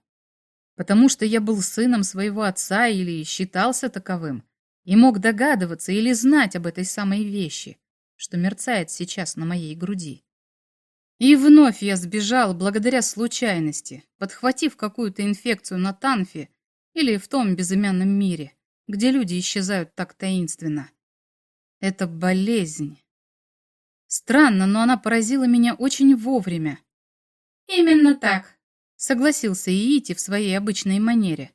Потому что я был сыном своего отца или считался таковым, и мог догадываться или знать об этой самой вещи, что мерцает сейчас на моей груди. И вновь я сбежал благодаря случайности, подхватив какую-то инфекцию на Танфе или в том безымянном мире, где люди исчезают так таинственно. Это болезнь. Странно, но она поразила меня очень вовремя. Именно так, согласился Иити в своей обычной манере.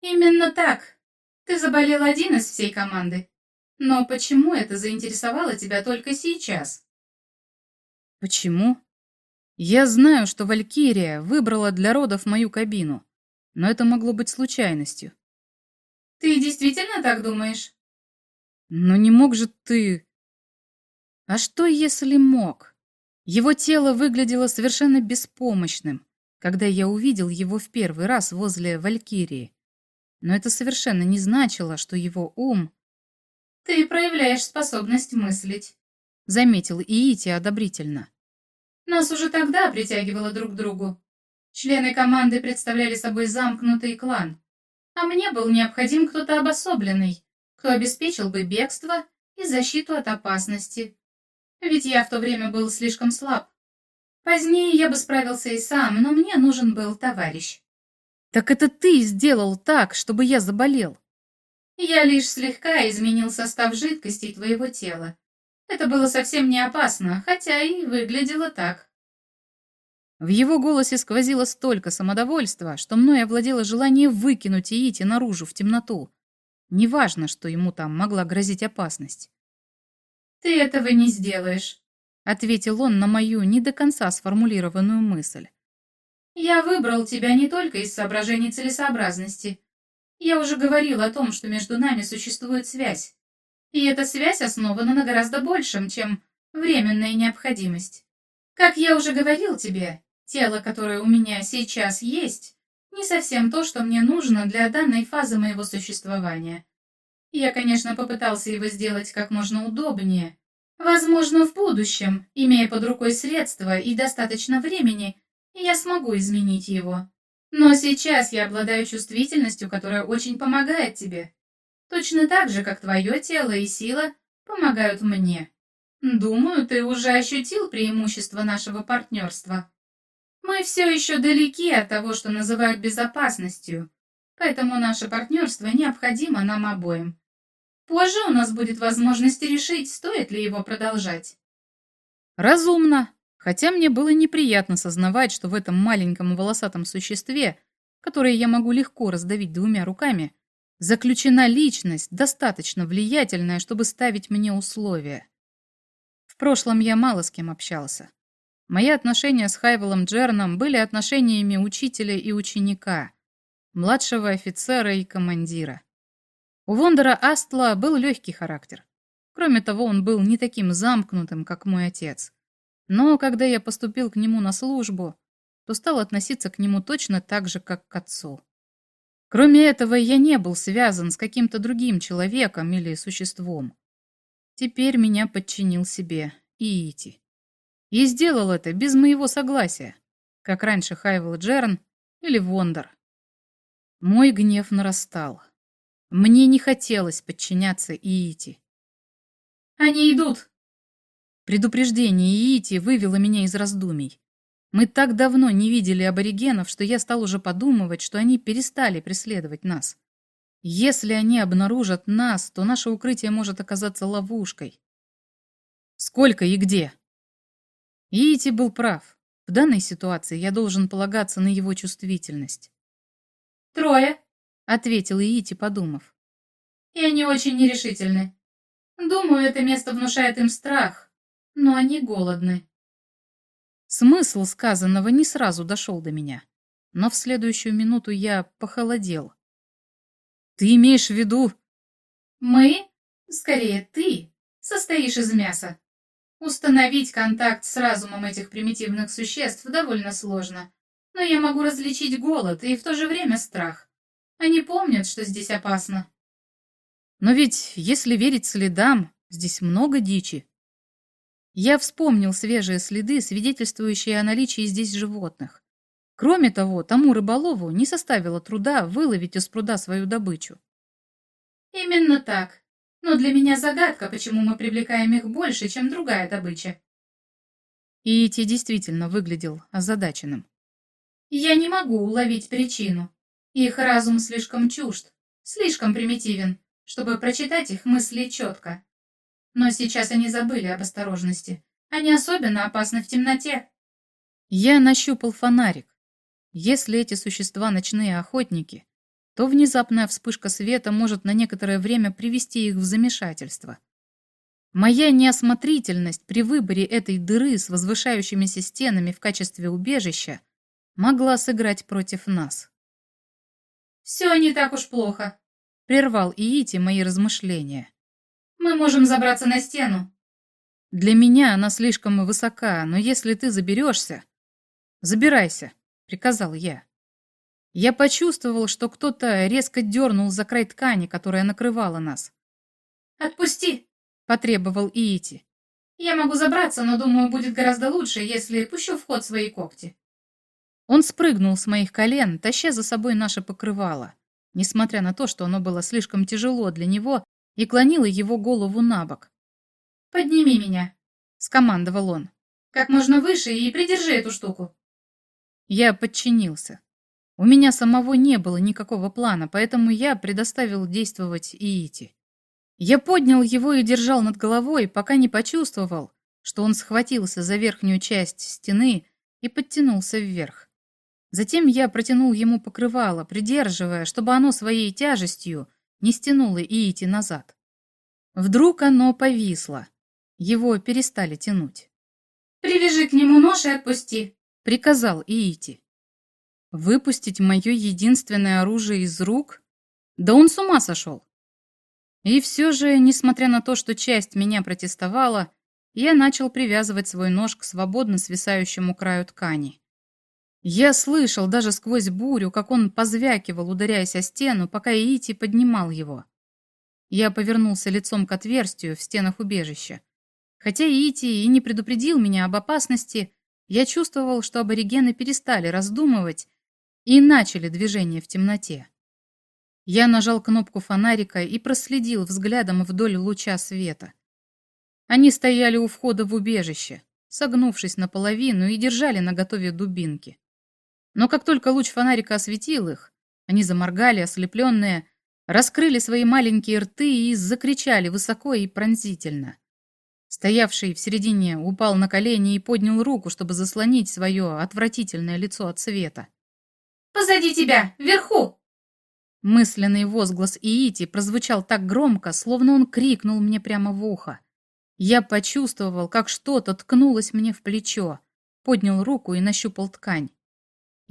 Именно так. Ты заболел один из всей команды. Но почему это заинтересовало тебя только сейчас? Почему? Я знаю, что Валькирия выбрала для родов мою кабину, но это могло быть случайностью. Ты действительно так думаешь? Но не мог же ты... А что, если мог? Его тело выглядело совершенно беспомощным, когда я увидел его в первый раз возле Валькирии. Но это совершенно не значило, что его ум... «Ты проявляешь способность мыслить», — заметил Иити одобрительно. «Нас уже тогда притягивало друг к другу. Члены команды представляли собой замкнутый клан, а мне был необходим кто-то обособленный, кто обеспечил бы бегство и защиту от опасности. Ведь я в то время был слишком слаб. Позднее я бы справился и сам, но мне нужен был товарищ. Так это ты сделал так, чтобы я заболел? Я лишь слегка изменил состав жидкостей твоего тела. Это было совсем не опасно, хотя и выглядело так. В его голосе сквозило столько самодовольства, что мной овладело желание выкинуть Иити наружу в темноту. Неважно, что ему там могла грозить опасность. «Ты этого не сделаешь», — ответил он на мою не до конца сформулированную мысль. Я выбрал тебя не только из соображений целесообразности. Я уже говорил о том, что между нами существует связь. И эта связь основана на гораздо большем, чем временная необходимость. Как я уже говорил тебе, тело, которое у меня сейчас есть, не совсем то, что мне нужно для данной фазы моего существования. Я, конечно, попытался его сделать как можно удобнее. Возможно, в будущем, имея под рукой средства и достаточно времени, я смогу изменить его. Но сейчас я обладаю чувствительностью, которая очень помогает тебе. Точно так же, как твое тело и сила помогают мне. Думаю, ты уже ощутил преимущество нашего партнерства. Мы все еще далеки от того, что называют безопасностью, поэтому наше партнерство необходимо нам обоим. Позже у нас будет возможность решить, стоит ли его продолжать. Разумно, Хотя мне было неприятно сознавать, что в этом маленьком волосатом существе, которое я могу легко раздавить двумя руками, заключена личность, достаточно влиятельная, чтобы ставить мне условия. В прошлом я мало с кем общался. Мои отношения с Хайвелом Джерном были отношениями учителя и ученика, младшего офицера и командира. У Вондера Астла был легкий характер. Кроме того, он был не таким замкнутым, как мой отец. Но когда я поступил к нему на службу, то стал относиться к нему точно так же, как к отцу. Кроме этого, я не был связан с каким-то другим человеком или существом. Теперь меня подчинил себе Иити. И сделал это без моего согласия, как раньше Хайвел Джерн или Вондор. Мой гнев нарастал. Мне не хотелось подчиняться Иити. «Они идут!» Предупреждение Иити вывело меня из раздумий. Мы так давно не видели аборигенов, что я стал уже подумывать, что они перестали преследовать нас. Если они обнаружат нас, то наше укрытие может оказаться ловушкой. Сколько и где? Иити был прав. В данной ситуации я должен полагаться на его чувствительность. «Трое», — ответил Иити, подумав. «И они очень нерешительны. Думаю, это место внушает им страх, но они голодны. Смысл сказанного не сразу дошел до меня, но в следующую минуту я похолодел. Ты имеешь в виду... Мы, скорее ты, состоишь из мяса. Установить контакт с разумом этих примитивных существ довольно сложно, но я могу различить голод и в то же время страх. Они помнят, что здесь опасно. Но ведь, если верить следам, здесь много дичи. Я вспомнил свежие следы, свидетельствующие о наличии здесь животных. Кроме того, тому рыболову не составило труда выловить из пруда свою добычу. Именно так. Но для меня загадка, почему мы привлекаем их больше, чем другая добыча. И Ити действительно выглядел озадаченным. Я не могу уловить причину. Их разум слишком чужд, слишком примитивен, чтобы прочитать их мысли четко. Но сейчас они забыли об осторожности. Они особенно опасны в темноте. Я нащупал фонарик. Если эти существа ночные охотники, то внезапная вспышка света может на некоторое время привести их в замешательство. Моя неосмотрительность при выборе этой дыры с возвышающимися стенами в качестве убежища могла сыграть против нас. «Все не так уж плохо», — прервал Иити мои размышления. «Мы можем забраться на стену». «Для меня она слишком высока, но если ты заберешься...» «Забирайся», — приказал я. Я почувствовал, что кто-то резко дернул за край ткани, которая накрывала нас. «Отпусти!» — потребовал Иити. «Я могу забраться, но думаю, будет гораздо лучше, если пущу в ход свои когти». Он спрыгнул с моих колен, таща за собой наше покрывало, несмотря на то, что оно было слишком тяжело для него и клонило его голову на бок. «Подними меня», — скомандовал он. «Как можно выше и придержи эту штуку». Я подчинился. У меня самого не было никакого плана, поэтому я предоставил действовать Иити. Я поднял его и держал над головой, пока не почувствовал, что он схватился за верхнюю часть стены и подтянулся вверх. Затем я протянул ему покрывало, придерживая, чтобы оно своей тяжестью не стянуло и идти назад. Вдруг оно повисло. Его перестали тянуть. «Привяжи к нему нож и отпусти», — приказал Иити. «Выпустить мое единственное оружие из рук? Да он с ума сошел!» И все же, несмотря на то, что часть меня протестовала, я начал привязывать свой нож к свободно свисающему краю ткани. Я слышал даже сквозь бурю, как он позвякивал, ударяясь о стену, пока Иити поднимал его. Я повернулся лицом к отверстию в стенах убежища. Хотя Иити и не предупредил меня об опасности, я чувствовал, что аборигены перестали раздумывать и начали движение в темноте. Я нажал кнопку фонарика и проследил взглядом вдоль луча света. Они стояли у входа в убежище, согнувшись наполовину и держали наготове дубинки. Но как только луч фонарика осветил их, они заморгали, ослепленные, раскрыли свои маленькие рты и закричали высоко и пронзительно. Стоявший в середине упал на колени и поднял руку, чтобы заслонить свое отвратительное лицо от света. «Позади тебя! Вверху!» Мысленный возглас Иити прозвучал так громко, словно он крикнул мне прямо в ухо. Я почувствовал, как что-то ткнулось мне в плечо, поднял руку и нащупал ткань.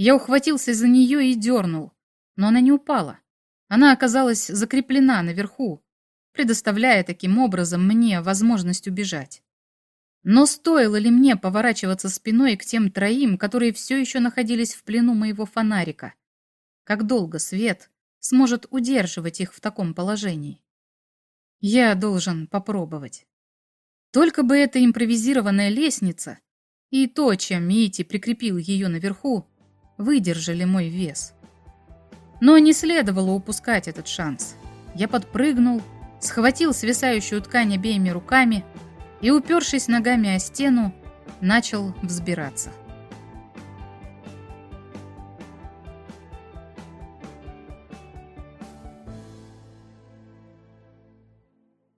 Я ухватился за нее и дернул, но она не упала. Она оказалась закреплена наверху, предоставляя таким образом мне возможность убежать. Но стоило ли мне поворачиваться спиной к тем троим, которые все еще находились в плену моего фонарика? Как долго свет сможет удерживать их в таком положении? Я должен попробовать. Только бы эта импровизированная лестница и то, чем Мити прикрепил ее наверху, выдержали мой вес. Но не следовало упускать этот шанс. Я подпрыгнул, схватил свисающую ткань обеими руками и, упершись ногами о стену, начал взбираться.